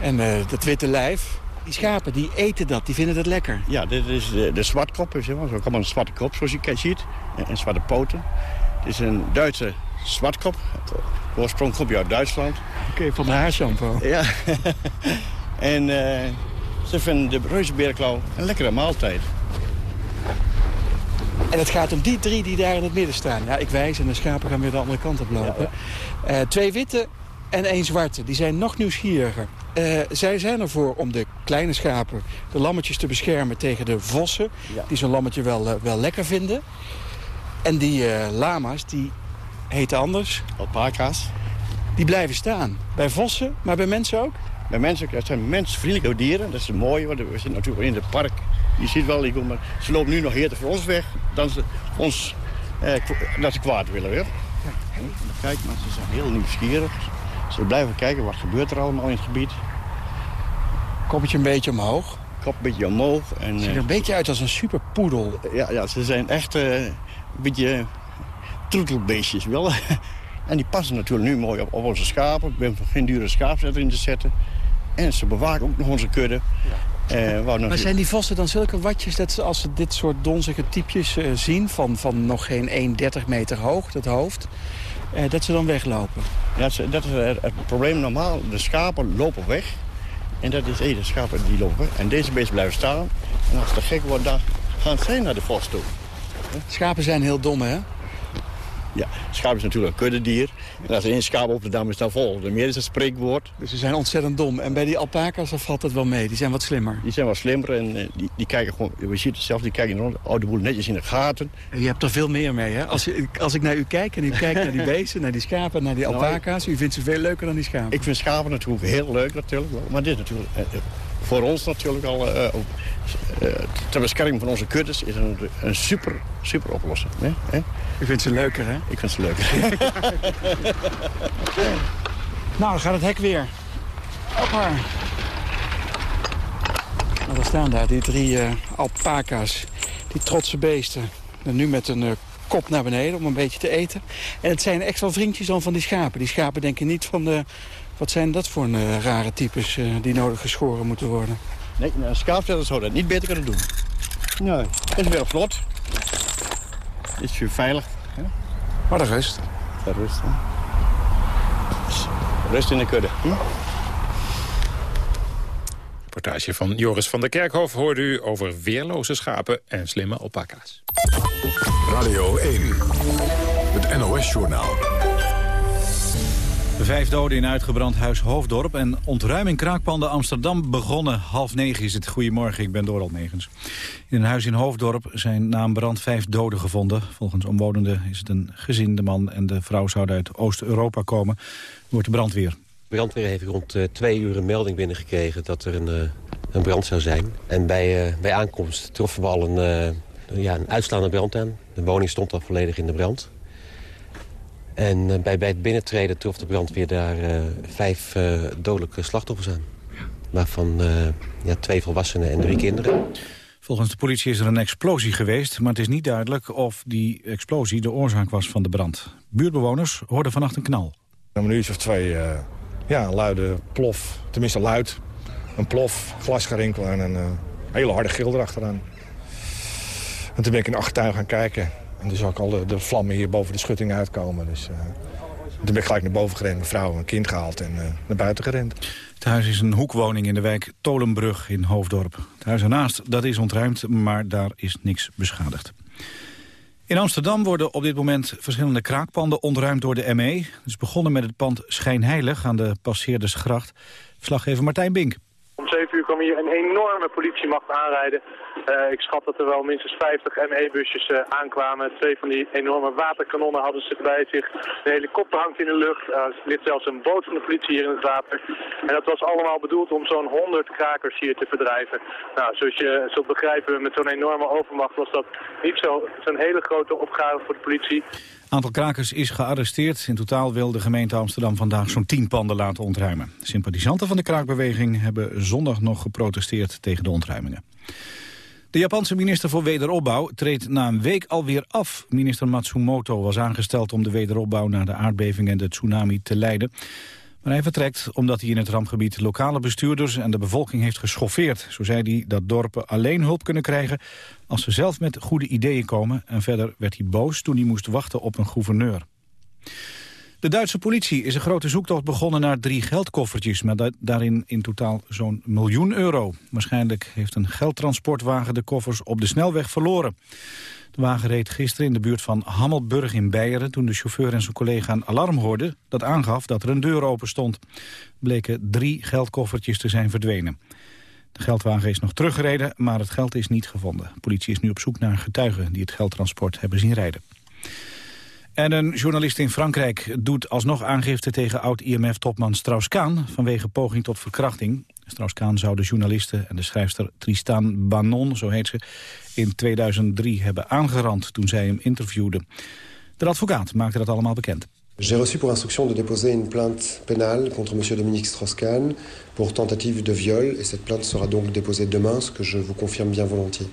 en uh, dat witte lijf... Die schapen die eten dat, die vinden dat lekker. Ja, dit is de, de zwartkop. Zeg maar. Zo kan een zwarte kop, zoals je ziet. En, en zwarte poten. Het is een Duitse zwartkop. Oorsprong komt uit Duitsland. Oké, okay, van de haarshampoo. Ja. en uh, ze vinden de reuzenberenklauw een lekkere maaltijd. En het gaat om die drie die daar in het midden staan. Ja, ik wijs en de schapen gaan weer de andere kant op lopen. Uh, twee witte en één zwarte. Die zijn nog nieuwsgieriger. Uh, zij zijn ervoor om de kleine schapen, de lammetjes te beschermen tegen de vossen. Ja. Die zo'n lammetje wel, uh, wel lekker vinden. En die uh, lama's, die heten anders. Alpaca's. Die blijven staan. Bij vossen, maar bij mensen ook? Bij mensen, dat zijn mensvriendelijke dieren. Dat is het mooie, want we zitten natuurlijk in het park. Je ziet wel, maar ze lopen nu nog eerder voor ons weg dan ze ons eh, dat ze kwaad willen weer. Ja. Kijk, maar ze zijn heel nieuwsgierig. Ze blijven kijken, wat gebeurt er allemaal in het gebied. Koppetje een beetje omhoog? Kop een beetje omhoog. En, Ziet er een beetje uit als een superpoedel. Ja, ja ze zijn echt uh, een beetje troetelbeestjes wel. en die passen natuurlijk nu mooi op, op onze schapen. We hebben geen dure schaapzetter in te zetten. En ze bewaken ook nog onze kudde. Ja. Uh, maar zijn die vossen dan zulke watjes dat ze, als ze dit soort donzige typjes uh, zien... Van, van nog geen 1,30 meter hoog, dat hoofd, uh, dat ze dan weglopen? Ja, dat is het probleem normaal. De schapen lopen weg. En dat is hey, de schapen die lopen weg. En deze beesten blijven staan. En als het gek wordt, dan gaan zij naar de vos toe. Schapen zijn heel dom, hè? Ja, schaap is natuurlijk een kuddedier. En als er één schaap op de dam is, dan vol. De meer is het spreekwoord. Dus ze zijn ontzettend dom. En bij die alpaca's valt het wel mee? Die zijn wat slimmer? Die zijn wat slimmer en uh, die, die kijken gewoon... Je ziet het zelf, die kijken rond, oh, de boel netjes in de gaten. U hebt er veel meer mee, hè? Als, je, als ik naar u kijk en u kijkt naar die beesten, naar die schapen, naar die alpaca's... u vindt ze veel leuker dan die schapen? Ik vind schapen natuurlijk heel leuk, natuurlijk. Maar dit natuurlijk... Uh, voor ons natuurlijk al... Uh, ter bescherming van onze kuddes is een, een super, super oplossing. Hè? U vindt ze leuker, hè? Ik vind ze leuker. nou, dan gaat het hek weer. Hoppa. Nou, daar staan daar die drie uh, alpaca's. Die trotse beesten. En nu met een uh, kop naar beneden om een beetje te eten. En het zijn echt wel vriendjes dan van die schapen. Die schapen denken niet van... De, wat zijn dat voor een, uh, rare types die nodig geschoren moeten worden? Nee, nou, een schaapsvetter zou dat niet beter kunnen doen. Nee, dat is weer vlot. Is je veilig. Hè? Maar de rust. De rust, hè? Rust in de kudde. Hm? Reportage van Joris van der Kerkhof hoorde u over weerloze schapen en slimme alpaca's. Radio 1, het NOS-journaal. Vijf doden in uitgebrand huis Hoofddorp en ontruiming kraakpanden Amsterdam begonnen. Half negen is het. Goedemorgen, ik ben Doral Negens. In een huis in Hoofddorp zijn na een brand vijf doden gevonden. Volgens omwonenden is het een gezin. De man en de vrouw zouden uit Oost-Europa komen. wordt de brandweer. De brandweer heeft rond uh, twee uur een melding binnengekregen dat er een, uh, een brand zou zijn. En bij, uh, bij aankomst troffen we al een, ja, een brand aan. De woning stond al volledig in de brand. En uh, bij, bij het binnentreden trof de brandweer daar uh, vijf uh, dodelijke slachtoffers aan. Waarvan ja, twee volwassenen en drie kinderen. Volgens de politie is er een explosie geweest... maar het is niet duidelijk of die explosie de oorzaak was van de brand. Buurtbewoners hoorden vannacht een knal. Een minuut of twee, ja, een luide plof, tenminste luid. Een plof, glasgerinkel en een hele harde gil erachteraan. En toen ben ik in de achtertuin gaan kijken... En zag ik al de, vlammen hier boven de schutting uitkomen. Dus uh, toen ben ik gelijk naar boven gerend, mijn vrouw en een kind gehaald en uh, naar buiten gerend. Het huis is een hoekwoning in de wijk Tolenbrug in Hoofddorp. Het huis ernaast, dat is ontruimd, maar daar is niks beschadigd. In Amsterdam worden op dit moment verschillende kraakpanden ontruimd door de ME. Het is begonnen met het pand Schijnheilig aan de Passeerdersgracht. Verslaggever Martijn Bink. Om 7 uur kwam hier een enorme politiemacht aanrijden. Uh, ik schat dat er wel minstens 50 ME-busjes uh, aankwamen. Twee van die enorme waterkanonnen hadden ze bij zich. De helikopter hangt in de lucht. Uh, er ligt zelfs een boot van de politie hier in het water. En dat was allemaal bedoeld om zo'n 100 krakers hier te verdrijven. Nou, zoals je zult begrijpen, met zo'n enorme overmacht was dat niet zo'n hele grote opgave voor de politie. Aantal krakers is gearresteerd. In totaal wil de gemeente Amsterdam vandaag zo'n 10 panden laten ontruimen. Sympathisanten van de kraakbeweging hebben zondag nog geprotesteerd tegen de ontruimingen. De Japanse minister voor Wederopbouw treedt na een week alweer af. Minister Matsumoto was aangesteld om de wederopbouw na de aardbeving en de tsunami te leiden. Maar hij vertrekt omdat hij in het rampgebied lokale bestuurders en de bevolking heeft geschoffeerd. Zo zei hij dat dorpen alleen hulp kunnen krijgen als ze zelf met goede ideeën komen. En verder werd hij boos toen hij moest wachten op een gouverneur. De Duitse politie is een grote zoektocht begonnen naar drie geldkoffertjes... met daarin in totaal zo'n miljoen euro. Waarschijnlijk heeft een geldtransportwagen de koffers op de snelweg verloren. De wagen reed gisteren in de buurt van Hammelburg in Beieren... toen de chauffeur en zijn collega een alarm hoorden... dat aangaf dat er een deur open stond. Bleken drie geldkoffertjes te zijn verdwenen. De geldwagen is nog teruggereden, maar het geld is niet gevonden. De politie is nu op zoek naar getuigen die het geldtransport hebben zien rijden. En een journalist in Frankrijk doet alsnog aangifte tegen oud-IMF-topman Strauss-Kaan vanwege poging tot verkrachting. Strauss-Kaan zou de journaliste en de schrijfster Tristan Banon, zo heet ze, in 2003 hebben aangerand toen zij hem interviewde. De advocaat maakte dat allemaal bekend. J'ai reçu pour instruction de déposer une plainte pénale contre M. Dominique Strauss-Kahn pour tentative de viol. Et cette plainte sera donc déposée demain, ce que je vous confirme bien volontiers.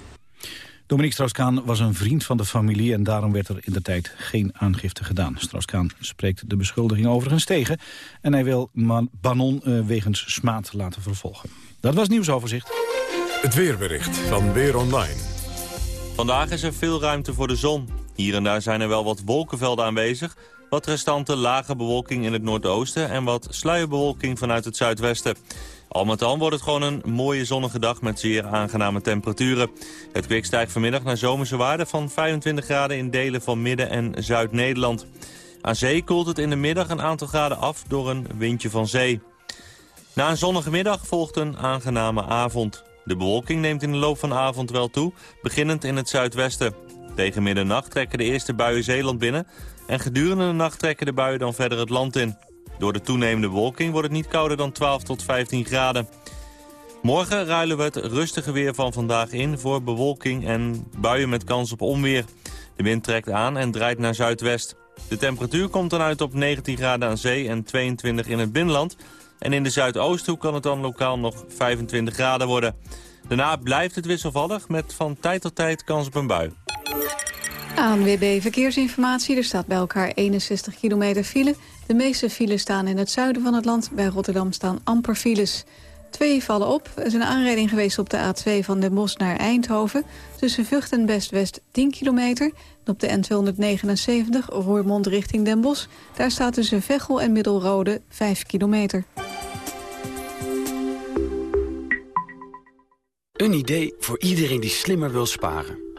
Dominique Strauss-Kaan was een vriend van de familie... en daarom werd er in de tijd geen aangifte gedaan. Strauss-Kaan spreekt de beschuldiging overigens tegen... en hij wil Banon uh, wegens smaad laten vervolgen. Dat was nieuwsoverzicht. Het weerbericht van Weer Online. Vandaag is er veel ruimte voor de zon. Hier en daar zijn er wel wat wolkenvelden aanwezig... wat restante lage bewolking in het noordoosten... en wat sluierbewolking vanuit het zuidwesten. Al met al wordt het gewoon een mooie zonnige dag met zeer aangename temperaturen. Het kwik stijgt vanmiddag naar zomerse waarden van 25 graden in delen van Midden- en Zuid-Nederland. Aan zee koelt het in de middag een aantal graden af door een windje van zee. Na een zonnige middag volgt een aangename avond. De bewolking neemt in de loop van de avond wel toe, beginnend in het zuidwesten. Tegen middernacht trekken de eerste buien Zeeland binnen... en gedurende de nacht trekken de buien dan verder het land in. Door de toenemende bewolking wordt het niet kouder dan 12 tot 15 graden. Morgen ruilen we het rustige weer van vandaag in voor bewolking en buien met kans op onweer. De wind trekt aan en draait naar zuidwest. De temperatuur komt dan uit op 19 graden aan zee en 22 in het binnenland. En in de zuidoosthoek kan het dan lokaal nog 25 graden worden. Daarna blijft het wisselvallig met van tijd tot tijd kans op een bui. ANWB Verkeersinformatie. Er staat bij elkaar 61 kilometer file. De meeste files staan in het zuiden van het land. Bij Rotterdam staan amper files. Twee vallen op. Er is een aanrijding geweest op de A2 van Den Bosch naar Eindhoven. Tussen Vught en Best-West 10 kilometer. En op de N279 Roermond richting Den Bosch. Daar staat tussen Veghel en Middelrode 5 kilometer. Een idee voor iedereen die slimmer wil sparen.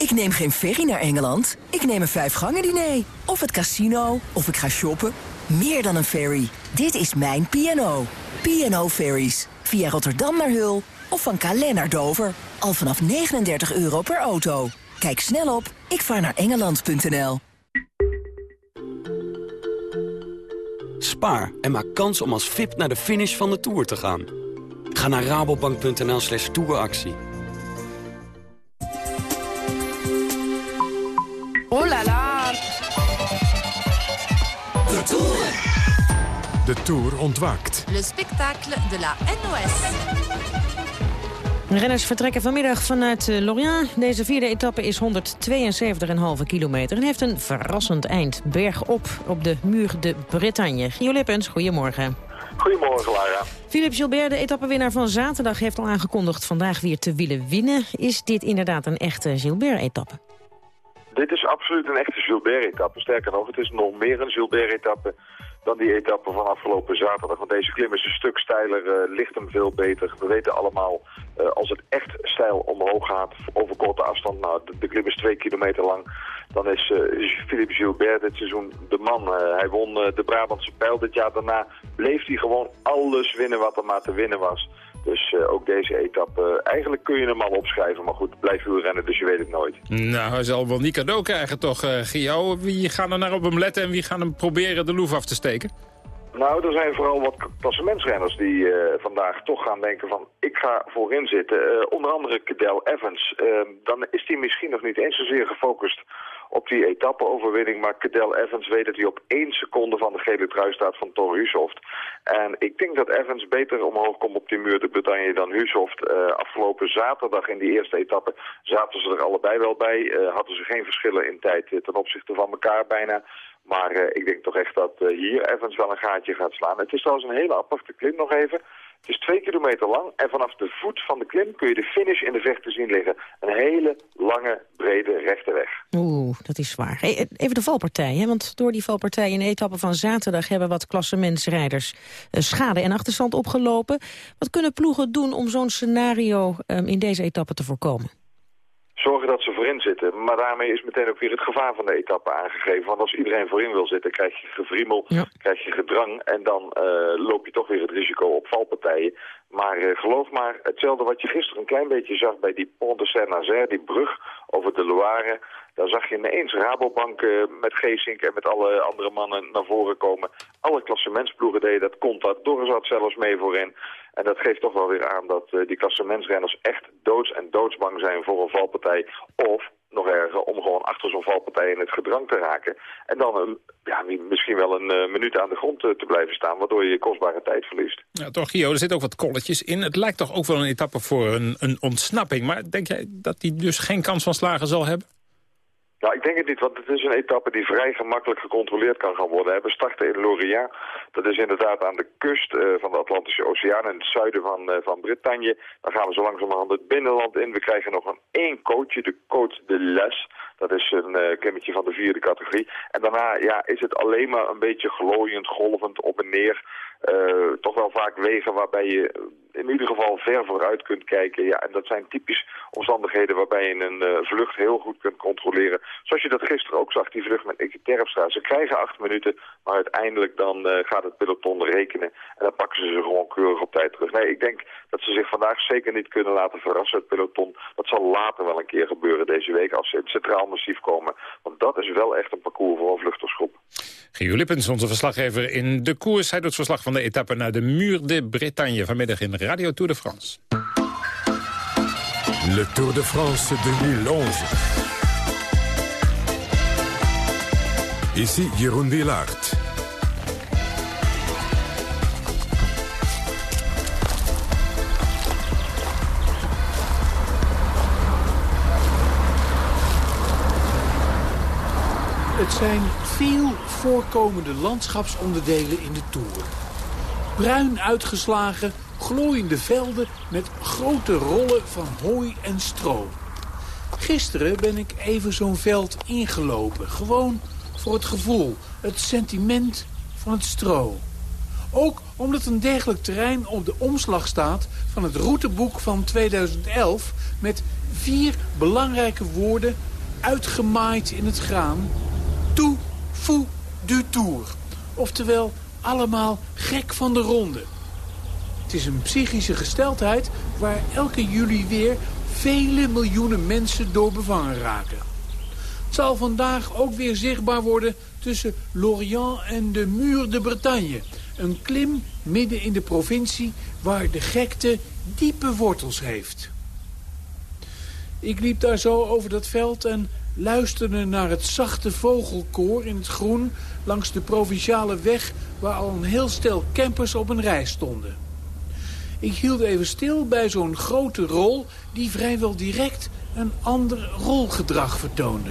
Ik neem geen ferry naar Engeland. Ik neem een vijfgangen diner. Of het casino. Of ik ga shoppen. Meer dan een ferry. Dit is mijn P&O. P&O Ferries. Via Rotterdam naar Hul of van Calais naar Dover. Al vanaf 39 euro per auto. Kijk snel op ikvaarnaarengeland.nl. Spaar en maak kans om als VIP naar de finish van de Tour te gaan. Ga naar rabobank.nl slash touractie. De Tour. De Tour ontwaakt. Le spectacle de la NOS. Renners vertrekken vanmiddag vanuit eh, Lorient. Deze vierde etappe is 172,5 kilometer en heeft een verrassend eind. Bergop op de Muur de Bretagne. Gio Lippens, goedemorgen. Goedemorgen, Lara. Philippe Gilbert, de etappenwinnaar van zaterdag, heeft al aangekondigd vandaag weer te willen winnen. Is dit inderdaad een echte Gilbert-etappe? Dit is absoluut een echte Gilbert-etappe. Sterker nog, het is nog meer een Gilbert-etappe dan die etappe van afgelopen zaterdag. Want deze klim is een stuk steiler, uh, ligt hem veel beter. We weten allemaal, uh, als het echt steil omhoog gaat, over korte afstand, nou, de, de klim is twee kilometer lang, dan is uh, Philippe Gilbert dit seizoen de man. hij won de Brabantse pijl dit jaar. Daarna bleef hij gewoon alles winnen wat er maar te winnen was. Dus uh, ook deze etappe, eigenlijk kun je hem al opschrijven. Maar goed, blijf rennen, dus je weet het nooit. Nou, hij zal wel niet cadeau krijgen toch, uh, Gio? Wie gaan er naar op hem letten en wie gaan hem proberen de loef af te steken? Nou, er zijn vooral wat klassementsrenners die uh, vandaag toch gaan denken van... ik ga voorin zitten. onder andere Cadel Evans. dan is hij misschien nog niet eens zozeer gefocust op die etappe-overwinning. Maar Cadel Evans weet dat hij op één seconde van de gele trui staat van Thor Hushoft. En ik denk dat Evans beter omhoog komt op die muur de Bretagne dan Hushoft. Uh, afgelopen zaterdag in die eerste etappe zaten ze er allebei wel bij. Uh, hadden ze geen verschillen in tijd ten opzichte van elkaar bijna. Maar ik denk toch echt dat hier Evans wel een gaatje gaat slaan. Het is trouwens een hele aparte klim nog even. Het is twee kilometer lang en vanaf de voet van de klim kun je de finish in de vechten zien liggen. Een hele lange, brede rechte weg. Oeh, dat is zwaar. Hey, even de valpartij, hè? want door die valpartij in de etappe van zaterdag... hebben wat klassementsrijders uh, schade en achterstand opgelopen. Wat kunnen ploegen doen om zo'n scenario um, in deze etappe te voorkomen? Zorgen dat ze voorin zitten. Maar daarmee is meteen ook weer het gevaar van de etappe aangegeven. Want als iedereen voorin wil zitten, krijg je gevriemel, ja. krijg je gedrang... en dan uh, loop je toch weer het risico op valpartijen. Maar uh, geloof maar, hetzelfde wat je gisteren een klein beetje zag... bij die Pont de Saint-Nazaire, die brug over de Loire... Daar zag je ineens Rabobank uh, met Geesink en met alle andere mannen naar voren komen. Alle klassementsploegen deden dat, Contador zat zelfs mee voorin. En dat geeft toch wel weer aan dat uh, die klassementsrenners echt doods en doodsbang zijn voor een valpartij. Of, nog erger, om gewoon achter zo'n valpartij in het gedrang te raken. En dan een, ja, misschien wel een uh, minuut aan de grond te blijven staan, waardoor je je kostbare tijd verliest. Ja, toch Gio, er zitten ook wat kolletjes in. Het lijkt toch ook wel een etappe voor een, een ontsnapping. Maar denk jij dat hij dus geen kans van slagen zal hebben? Nou, ik denk het niet, want het is een etappe die vrij gemakkelijk gecontroleerd kan gaan worden. We starten in Lorient. Dat is inderdaad aan de kust uh, van de Atlantische Oceaan in het zuiden van, uh, van Bretagne. Dan gaan we zo langzamerhand het binnenland in. We krijgen nog een één coachje, de Côte de Les. Dat is een uh, klimmetje van de vierde categorie. En daarna ja, is het alleen maar een beetje glooiend, golvend, op en neer. toch wel vaak wegen waarbij je in ieder geval ver vooruit kunt kijken. Ja, en dat zijn typisch omstandigheden waarbij je een uh, vlucht heel goed kunt controleren. Zoals je dat gisteren ook zag, die vlucht met Eke Terpstra. Ze krijgen acht minuten, maar uiteindelijk dan uh, gaat het peloton rekenen. En dan pakken ze ze gewoon keurig op tijd terug. Nee, ik denk dat ze zich vandaag zeker niet kunnen laten verrassen, het peloton. Dat zal later wel een keer gebeuren deze week als ze in het Centraal Massief komen. Want dat is wel echt een parcours voor een vluchtersgroep. Gio Lippens, onze verslaggever in de koers. Hij doet verslag van de etappe naar de Muur de Bretagne. Vanmiddag in Radio Tour de France. Le Tour de France 2011. Ici Jeroen Wielaert. Het zijn veel voorkomende landschapsonderdelen in de Tour. Bruin uitgeslagen, glooiende velden met grote rollen van hooi en stro. Gisteren ben ik even zo'n veld ingelopen. Gewoon voor het gevoel, het sentiment van het stro. Ook omdat een dergelijk terrein op de omslag staat van het routeboek van 2011... met vier belangrijke woorden uitgemaaid in het graan. Tout fou du tour. Oftewel, allemaal gek van de ronde. Het is een psychische gesteldheid waar elke juli weer vele miljoenen mensen door bevangen raken. Het zal vandaag ook weer zichtbaar worden tussen Lorient en de Muur de Bretagne. Een klim midden in de provincie waar de gekte diepe wortels heeft. Ik liep daar zo over dat veld en luisterde naar het zachte vogelkoor in het groen... langs de provinciale weg waar al een heel stel campers op een rij stonden. Ik hield even stil bij zo'n grote rol die vrijwel direct een ander rolgedrag vertoonde.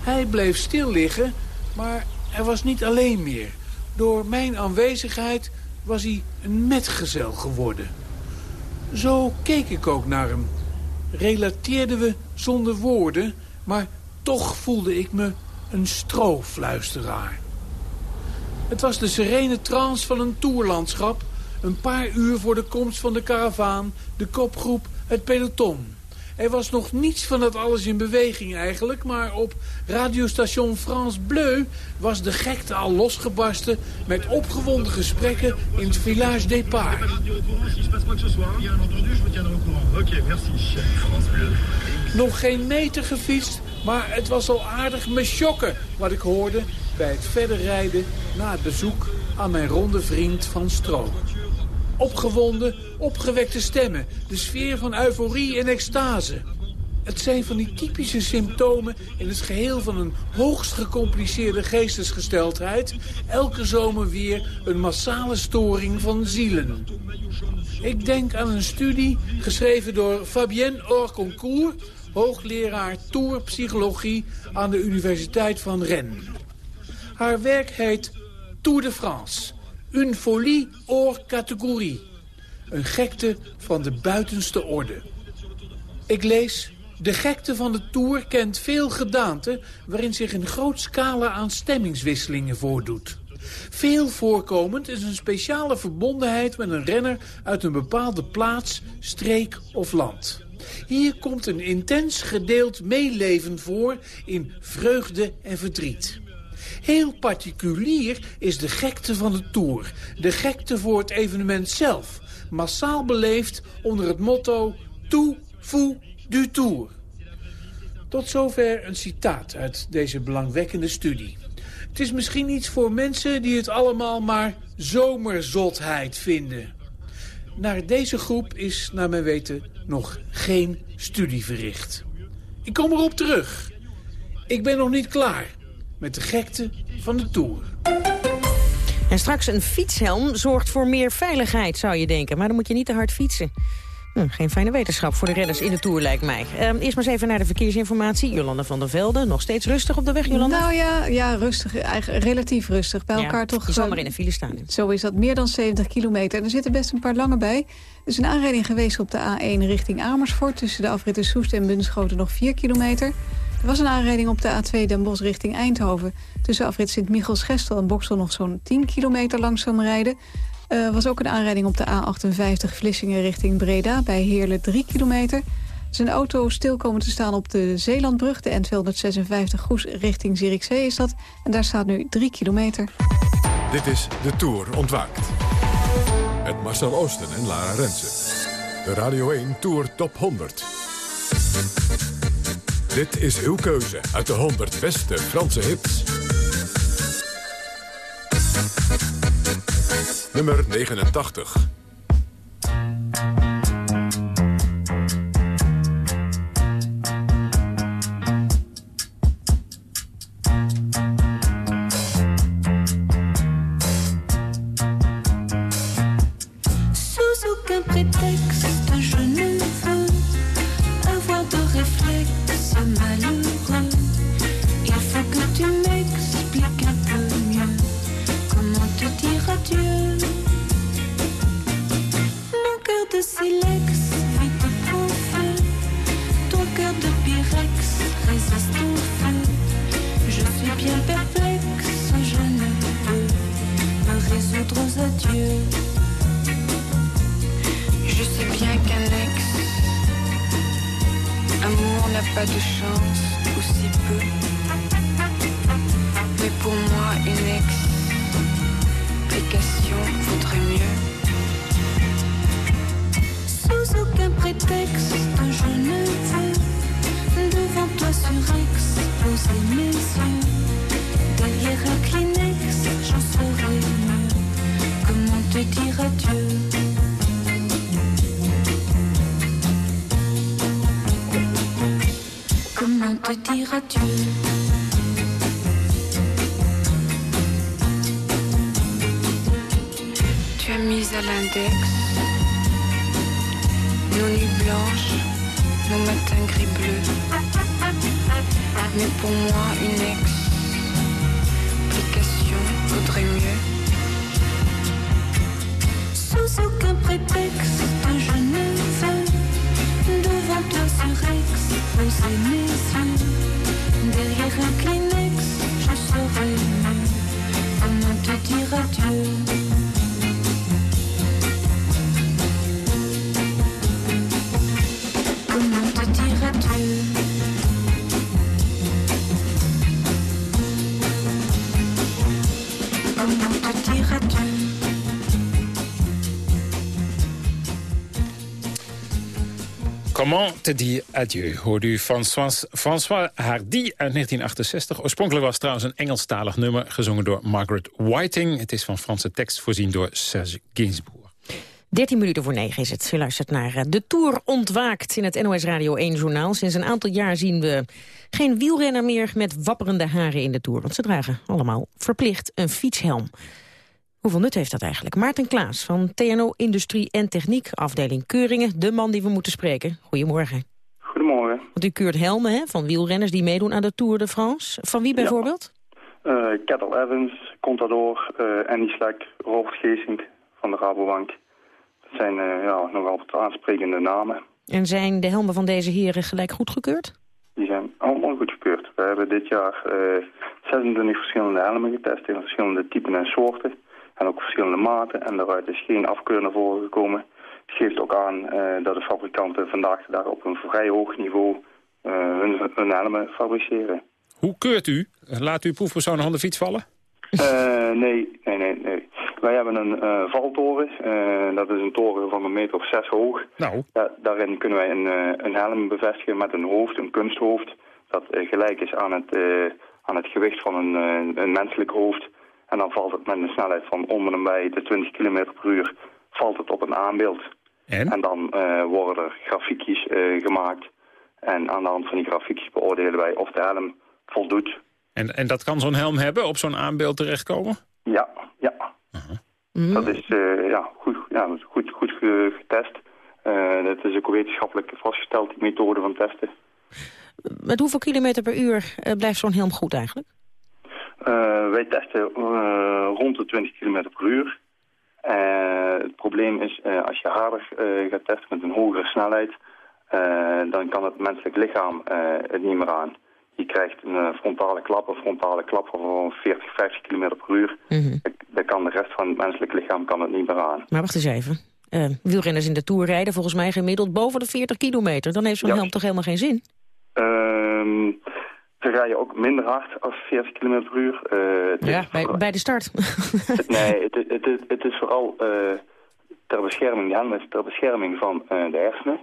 Hij bleef stil liggen, maar er was niet alleen meer. Door mijn aanwezigheid was hij een metgezel geworden. Zo keek ik ook naar hem. Relateerden we zonder woorden, maar toch voelde ik me een stroofluisteraar. Het was de serene trance van een toerlandschap... een paar uur voor de komst van de karavaan, de kopgroep, het peloton. Er was nog niets van dat alles in beweging eigenlijk... maar op radiostation France Bleu was de gekte al losgebarsten... met opgewonden gesprekken in het village départ. Nog geen meter gefietst, maar het was al aardig me chokken wat ik hoorde bij het verder rijden na het bezoek aan mijn ronde vriend van Stroom. Opgewonden, opgewekte stemmen, de sfeer van euforie en extase. Het zijn van die typische symptomen in het geheel van een hoogst gecompliceerde geestesgesteldheid. Elke zomer weer een massale storing van zielen. Ik denk aan een studie geschreven door Fabienne Orconcourt hoogleraar tourpsychologie aan de Universiteit van Rennes. Haar werk heet Tour de France. Une folie hors catégorie. Een gekte van de buitenste orde. Ik lees... De gekte van de Tour kent veel gedaanten... waarin zich een groot scala aan stemmingswisselingen voordoet. Veel voorkomend is een speciale verbondenheid met een renner... uit een bepaalde plaats, streek of land. Hier komt een intens gedeeld meeleven voor in vreugde en verdriet. Heel particulier is de gekte van de Tour. De gekte voor het evenement zelf. Massaal beleefd onder het motto Tout du Tour. Tot zover een citaat uit deze belangwekkende studie. Het is misschien iets voor mensen die het allemaal maar zomerzotheid vinden. Naar deze groep is, naar mijn weten, nog geen studie verricht. Ik kom erop terug. Ik ben nog niet klaar met de gekte van de Tour. En straks een fietshelm zorgt voor meer veiligheid, zou je denken. Maar dan moet je niet te hard fietsen. Hm, geen fijne wetenschap voor de redders in de Tour, lijkt mij. Ehm, eerst maar eens even naar de verkeersinformatie. Jolanda van der Velde, nog steeds rustig op de weg, Jolanda? Nou ja, ja rustig, eigenlijk relatief rustig. Bij elkaar toch... Je zal maar in een file staan. Zo is dat, meer dan 70 kilometer. En er zitten best een paar lange bij. Er is een aanrijding geweest op de A1 richting Amersfoort... tussen de afritten Soest en Bunschoten nog 4 kilometer. Er was een aanrijding op de A2 Den Bosch richting Eindhoven. Tussen afrit Sint-Michels-Gestel en Boksel nog zo'n 10 kilometer langzaam rijden. Er was ook een aanrijding op de A58 Vlissingen richting Breda... bij Heerlen 3 kilometer. Zijn auto stil komen te staan op de Zeelandbrug. De N256 Goes richting Zierikzee is dat. En daar staat nu 3 kilometer. Dit is De Tour Ontwaakt. Met Marcel Oosten en Lara Rensen. De Radio 1 Tour Top 100. Dit is uw keuze uit de 100 beste Franse hits. Nummer 89. Sous aucun prétexte, Comment te dire adieu, hoorde u François, François Hardy uit 1968. Oorspronkelijk was trouwens een Engelstalig nummer, gezongen door Margaret Whiting. Het is van Franse tekst voorzien door Serge Gainsbourg. 13 minuten voor 9 is het. U luistert naar eh, De Tour ontwaakt in het NOS Radio 1-journaal. Sinds een aantal jaar zien we geen wielrenner meer met wapperende haren in de Tour. Want ze dragen allemaal verplicht een fietshelm. Hoeveel nut heeft dat eigenlijk? Maarten Klaas van TNO Industrie en Techniek, afdeling Keuringen. De man die we moeten spreken. Goedemorgen. Goedemorgen. Want u keurt helmen hè, van wielrenners die meedoen aan de Tour de France. Van wie bijvoorbeeld? Eh Kettle Evans, Contador, eh Andy Slek, Robert Geesink van de Rabobank. Dat zijn eh, ja, nogal wat aansprekende namen. En zijn de helmen van deze heren gelijk goedgekeurd? Die zijn allemaal goedgekeurd. We hebben dit jaar eh 26 verschillende helmen getest in verschillende typen en soorten. En ook verschillende maten. En daaruit is geen afkeur naar voren gekomen. Het geeft ook aan eh, dat de fabrikanten vandaag de dag op een vrij hoog niveau eh, hun, hun helmen fabriceren. Hoe keurt u? Laat uw proefpersoon aan de fiets vallen? Eh, nee, nee, nee, nee. Wij hebben een valtoren. Dat is een toren van een meter of zes hoog. Nou. Da- daarin kunnen wij een, een helm bevestigen met een hoofd, een kunsthoofd. Dat gelijk is aan het, aan het gewicht van een, een menselijk hoofd. En dan valt het met een snelheid van om en bij de 20 km per uur valt het op een aanbeeld. En? dan eh, worden er grafiekjes eh, gemaakt. En aan de hand van die grafiekjes beoordelen wij of de helm voldoet. En, en dat kan zo'n helm hebben, op zo'n aanbeeld terechtkomen? Ja, ja. Dat is eh, ja, goed, ja, goed, goed ge- getest. Eh, dat is ook wetenschappelijk vastgesteld, die methode van testen. Met hoeveel kilometer per uur blijft zo'n helm goed eigenlijk? Eh, wij testen eh, rond de 20 km per uur. Eh, het probleem is, als je harder gaat testen met een hogere snelheid... dan kan het menselijk lichaam het niet meer aan. je krijgt een frontale klap, een frontale klap van 40, 50 km per uur. Mhm. Daar kan de rest van het menselijk lichaam kan het niet meer aan. Maar wacht eens even. Wielrenners in de Tour rijden volgens mij gemiddeld boven de 40 kilometer. Dan heeft zo'n Ja. helm toch helemaal geen zin? Ehm ze rijden ook minder hard als 40 km per uur. Eh, Ja, bij, bij de start. nee, het, is- het, het is vooral eh, ter bescherming, de helm is ter bescherming van eh, de hersenen.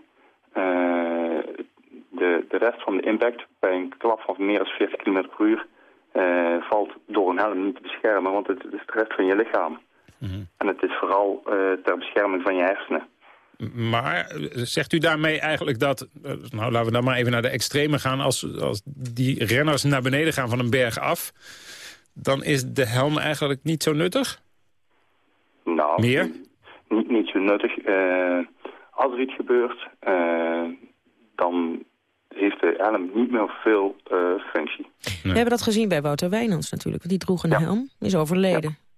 Eh, de, de rest van de impact bij een klap van meer dan 40 km per uur eh, valt door een helm niet te beschermen, want het, het is de rest van je lichaam. En het is vooral eh, ter bescherming van je hersenen. Maar eh, zegt u daarmee eigenlijk dat... eh, Nou, laten we dan maar even naar de extreme gaan. Als, als die renners naar beneden gaan van een berg af... dan is de helm eigenlijk niet zo nuttig? Nou, Meer? Niet, niet zo nuttig. Eh, als er iets gebeurt, eh, dan heeft de helm niet meer veel eh, functie. We hebben dat gezien bij Wouter Wijnands natuurlijk. Want die droeg een helm, is overleden. Ja.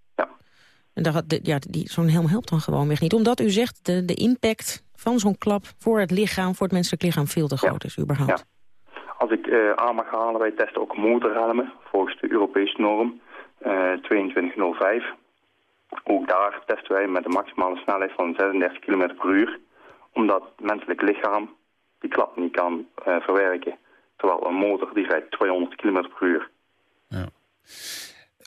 En ja, die, zo'n helm helpt dan gewoon weg niet. Omdat u zegt, de, de impact van zo'n klap voor het lichaam... voor het menselijk lichaam veel te groot is überhaupt. Als ik eh, aan mag halen, wij testen ook motorhelmen volgens de Europese norm eh 2205. Ook daar testen wij met een maximale snelheid van 36 km per uur. Omdat het menselijk lichaam die klap niet kan eh, verwerken. Terwijl een motor die rijdt 200 km per uur.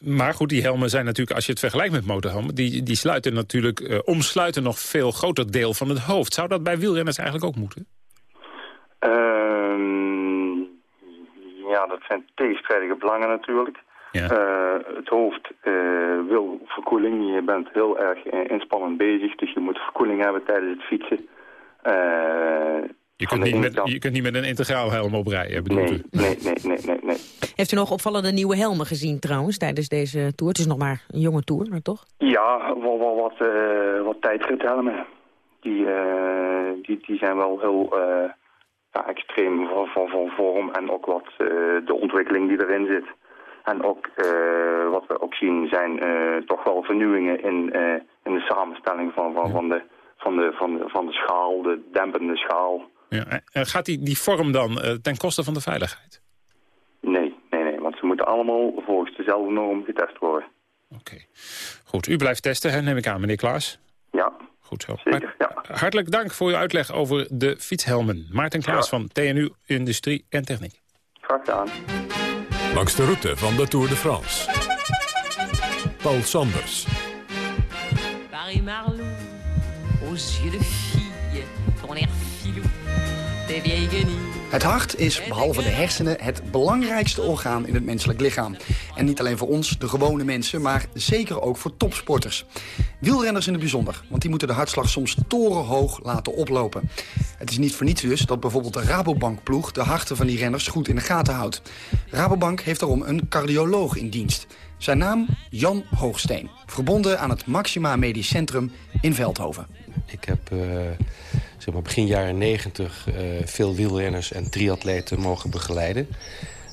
Maar goed, die helmen zijn natuurlijk, als je het vergelijkt met motorhelmen... die, die sluiten natuurlijk, eh, omsluiten nog veel groter deel van het hoofd. Zou dat bij wielrenners eigenlijk ook moeten? Ehm, ja, dat zijn tegenstrijdige belangen natuurlijk. Eh, het hoofd eh, wil verkoeling. Je bent heel erg inspannend bezig, dus je moet verkoeling hebben tijdens het fietsen. Je kunt, niet met, kant- je kunt niet met een integraal helm oprijden, bedoelt u? Nee, nee, nee, nee, nee. Heeft u nog opvallende nieuwe helmen gezien trouwens tijdens deze tour? Het is nog maar een jonge tour, maar toch? Ja, wel, wel wat, eh wat tijdrithelmen. Die, eh, die, die zijn wel heel eh, ja, extreem van, van, van vorm en ook wat eh, de ontwikkeling die erin zit. En ook eh, wat we ook zien zijn eh, toch wel vernieuwingen in, eh, in de samenstelling van, van, van, de, van, de, van, de, van de schaal, de dempende schaal. Ja, en gaat die, die vorm dan eh, ten koste van de veiligheid? Nee, nee, nee, want ze moeten allemaal volgens dezelfde norm getest worden. Goed, u blijft testen, hè, neem ik aan, meneer Klaas. Ja. Goed zo. Hartelijk dank voor uw uitleg over de fietshelmen. Maarten Klaas van TNU Industrie en Techniek. Graag gedaan. Langs de route van de Tour de France. Paul Sanders. Paris Marlou, aux yeux de Het hart is, behalve de hersenen, het belangrijkste orgaan in het menselijk lichaam. En niet alleen voor ons, de gewone mensen, maar zeker ook voor topsporters. Wielrenners in het bijzonder, want die moeten de hartslag soms torenhoog laten oplopen. Het is niet voor niets dus dat bijvoorbeeld de Rabobank-ploeg de harten van die renners goed in de gaten houdt. Rabobank heeft daarom een cardioloog in dienst. Zijn naam Jan Hoogsteen, verbonden aan het Maxima Medisch Centrum in Veldhoven. Ik heb eh, zeg maar begin jaren 90 eh, veel wielrenners en triatleten mogen begeleiden.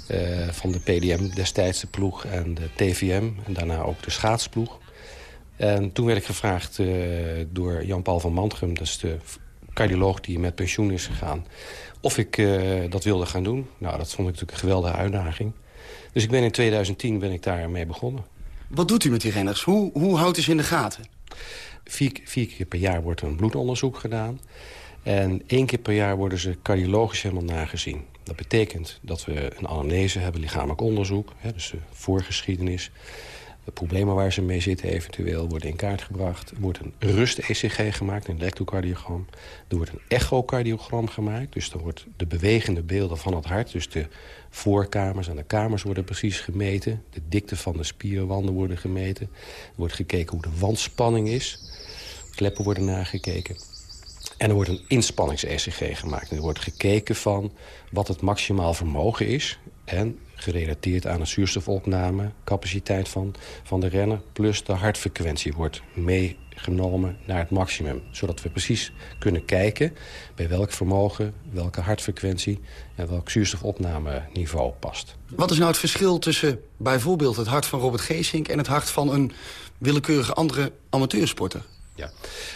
Eh, van de PDM destijds de ploeg en de TVM en daarna ook de schaatsploeg. En toen werd ik gevraagd eh, door Jan-Paul van Mantrum... dat is de cardioloog die met pensioen is gegaan... of ik dat wilde gaan doen. Nou, dat vond ik natuurlijk een geweldige uitdaging. Dus ik ben in 2010 ben ik daarmee begonnen. Wat doet u met die renners? Hoe, hoe houdt u ze in de gaten? Vier, vier keer per jaar wordt er een bloedonderzoek gedaan. En één keer per jaar worden ze cardiologisch helemaal nagezien. Dat betekent dat we een anamnese hebben, lichamelijk onderzoek. Hè, dus de voorgeschiedenis. De problemen waar ze mee zitten eventueel worden in kaart gebracht. Er wordt een rust-ECG gemaakt, een elektrocardiogram. Er wordt een echocardiogram gemaakt. Dus dan wordt de bewegende beelden van het hart... dus de voorkamers en de kamers worden precies gemeten. De dikte van de spierwanden worden gemeten. Er wordt gekeken hoe de wandspanning is. Kleppen worden nagekeken. En er wordt een inspannings-ECG gemaakt. En er wordt gekeken van wat het maximaal vermogen is... en gerelateerd aan de zuurstofopname, capaciteit van, van de renner... plus de hartfrequentie wordt meegenomen naar het maximum. Zodat we precies kunnen kijken bij welk vermogen, welke hartfrequentie... en welk zuurstofopnameniveau past. Wat is nou het verschil tussen bijvoorbeeld het hart van Robert Geesink... en het hart van een willekeurige andere amateursporter? Ja.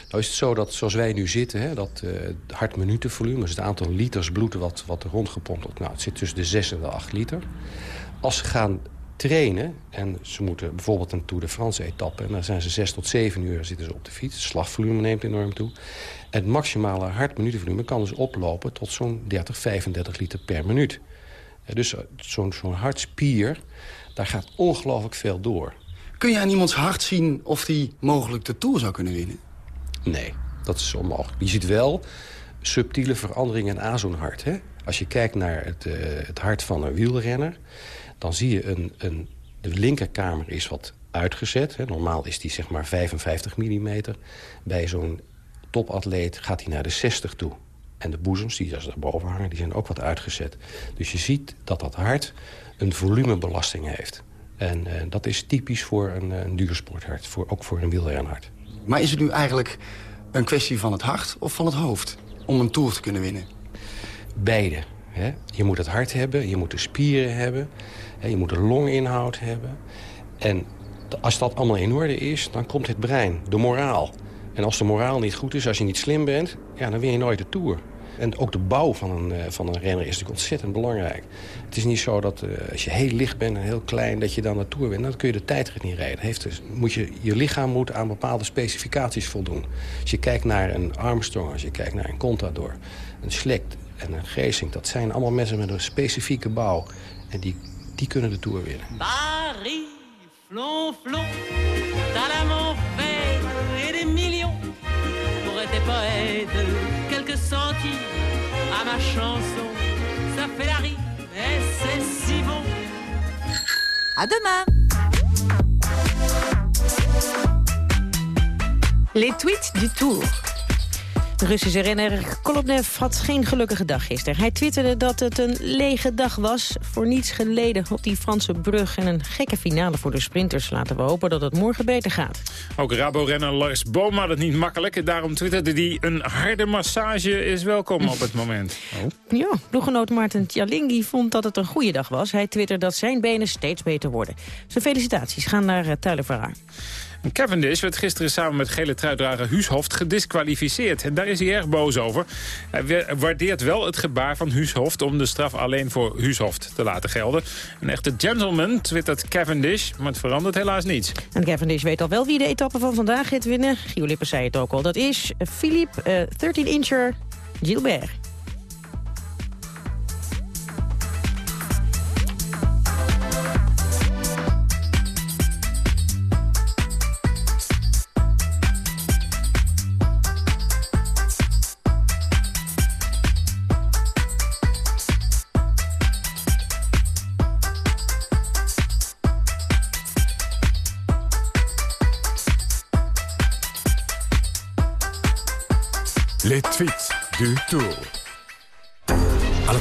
Nou is het zo dat zoals wij nu zitten, hè, dat uh, hartminutenvolume... dus het aantal liters bloed wat, wat er rondgepompt wordt... Nou, het zit tussen de 6 en de 8 liter. Als ze gaan trainen en ze moeten bijvoorbeeld een Tour de France etappe... en dan zijn ze 6 tot 7 uur zitten ze op de fiets. Het slagvolume neemt enorm toe. Het maximale hartminutenvolume kan dus oplopen tot zo'n 30, 35 liter per minuut. Dus zo'n zo'n hartspier, daar gaat ongelooflijk veel door. Kun je aan iemands hart zien of die mogelijk de Tour zou kunnen winnen? Nee, dat is onmogelijk. Je ziet wel subtiele veranderingen aan zo'n hart. Hè? Als je kijkt naar het, uh, het hart van een wielrenner... dan zie je een, een, de linkerkamer is wat uitgezet. Hè? Normaal is die zeg maar 55 mm. Bij zo'n topatleet gaat hij naar de 60 toe. En de boezems die daarboven hangen, die zijn ook wat uitgezet. Dus je ziet dat dat hart een volumebelasting heeft. En uh, dat is typisch voor een, een duursporthart, voor, ook voor een wielrenhart. Maar is het nu eigenlijk een kwestie van het hart of van het hoofd... om een Tour te kunnen winnen? Beide. Hè? Je moet het hart hebben, je moet de spieren hebben... Hè? je moet de longinhoud hebben. En als dat allemaal in orde is, dan komt het brein, de moraal. En als de moraal niet goed is, als je niet slim bent... Ja, dan win je nooit de Tour. En ook de bouw van een, uh, van een renner is natuurlijk ontzettend belangrijk. Het is niet zo dat uh, als je heel licht bent en heel klein... dat je dan de Tour wint. Dan kun je de tijdrit niet rijden. Heeft dus, moet je, je lichaam moet aan bepaalde specificaties voldoen. Als je kijkt naar een Armstrong, als je kijkt naar een Contador... een Schlecht en een Geesink... dat zijn allemaal mensen met een specifieke bouw. En die, die kunnen de Tour winnen. Paris, flonflon, talent fait et des millions pour être poète, à ma chanson. Ça fait la rime et c'est si bon. À demain. Les tweets du tour. De Russische renner Kolobnev had geen gelukkige dag gisteren. Hij twitterde dat het een lege dag was. Voor niets geleden op die Franse brug. En een gekke finale voor de sprinters. Laten we hopen dat het morgen beter gaat. Ook Rabo-renner Lars Boom had het niet makkelijk. Daarom twitterde hij een harde massage is welkom op het moment. Oh. Ja, ploeggenoot Maarten Tjalingi vond dat het een goede dag was. Hij twitterde dat zijn benen steeds beter worden. Zijn felicitaties gaan naar uh, Tuilen Verhaar. Cavendish werd gisteren samen met gele truitdrager Huushoft gedisqualificeerd. En daar is hij erg boos over. Hij waardeert wel het gebaar van Huushoft om de straf alleen voor Huushoft te laten gelden. Een echte gentleman twittert Cavendish, maar het verandert helaas niets. En Cavendish weet al wel wie de etappe van vandaag gaat winnen. Gio zei het ook al. Dat is Philippe, uh, 13-incher Gilbert. Het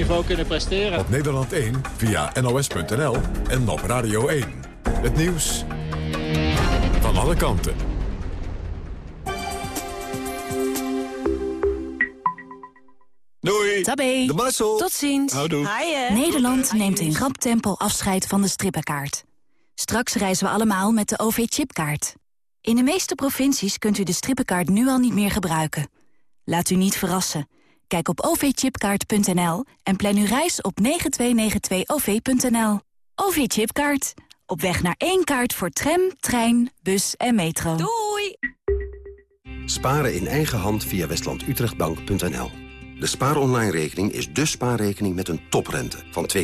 niveau kunnen presteren. Op Nederland 1 via nos.nl en op Radio 1. Het nieuws van alle kanten. Doei. Tabé. De Marcel. Tot ziens. Houdoe. Nederland neemt in rap tempo afscheid van de strippenkaart. Straks reizen we allemaal met de OV-chipkaart. In de meeste provincies kunt u de strippenkaart nu al niet meer gebruiken. Laat u niet verrassen. Kijk op ovchipkaart.nl en plan uw reis op 9292-OV.nl. OV-chipkaart. Op weg naar één kaart voor tram, trein, bus en metro. Doei! Sparen in eigen hand via westlandutrechtbank.nl. De spaaronline-rekening is de spaarrekening met een toprente van 2,7%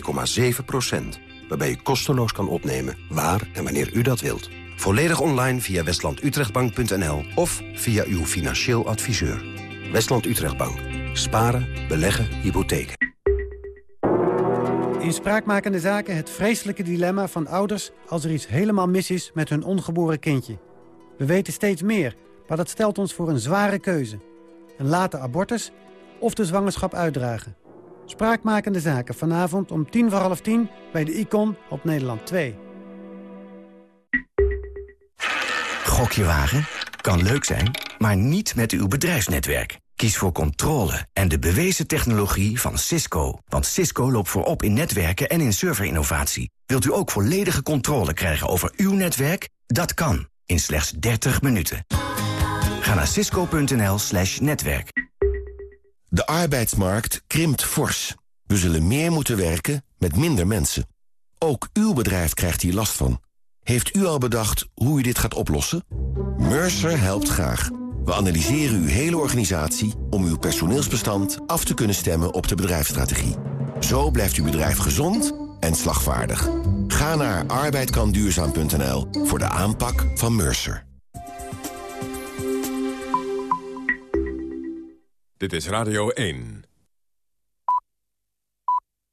waarbij u kosteloos kan opnemen waar en wanneer u dat wilt. Volledig online via westlandutrechtbank.nl of via uw financieel adviseur. Westland Utrechtbank. Sparen, beleggen, hypotheken. In spraakmakende zaken het vreselijke dilemma van ouders... als er iets helemaal mis is met hun ongeboren kindje. We weten steeds meer, Maar dat stelt ons voor een zware keuze. Een late abortus of de zwangerschap uitdragen. Spraakmakende zaken vanavond om tien voor half tien bij de Icon op Nederland 2. Gokje wagen? Kan leuk zijn, maar niet met uw bedrijfsnetwerk. Kies voor controle en de bewezen technologie van Cisco. Want Cisco loopt voorop in netwerken en in serverinnovatie. Wilt u ook volledige controle krijgen over uw netwerk? Dat kan, in slechts 30 minuten. Ga naar cisco.nl slash netwerk. De arbeidsmarkt krimpt fors. We zullen meer moeten werken met minder mensen. Ook uw bedrijf krijgt hier last van. Heeft u al bedacht hoe u dit gaat oplossen? Mercer helpt graag. We analyseren uw hele organisatie om uw personeelsbestand af te kunnen stemmen op de bedrijfsstrategie. Zo blijft uw bedrijf gezond en slagvaardig. Ga naar arbeidkanduurzaam.nl voor de aanpak van Mercer. Dit is Radio 1.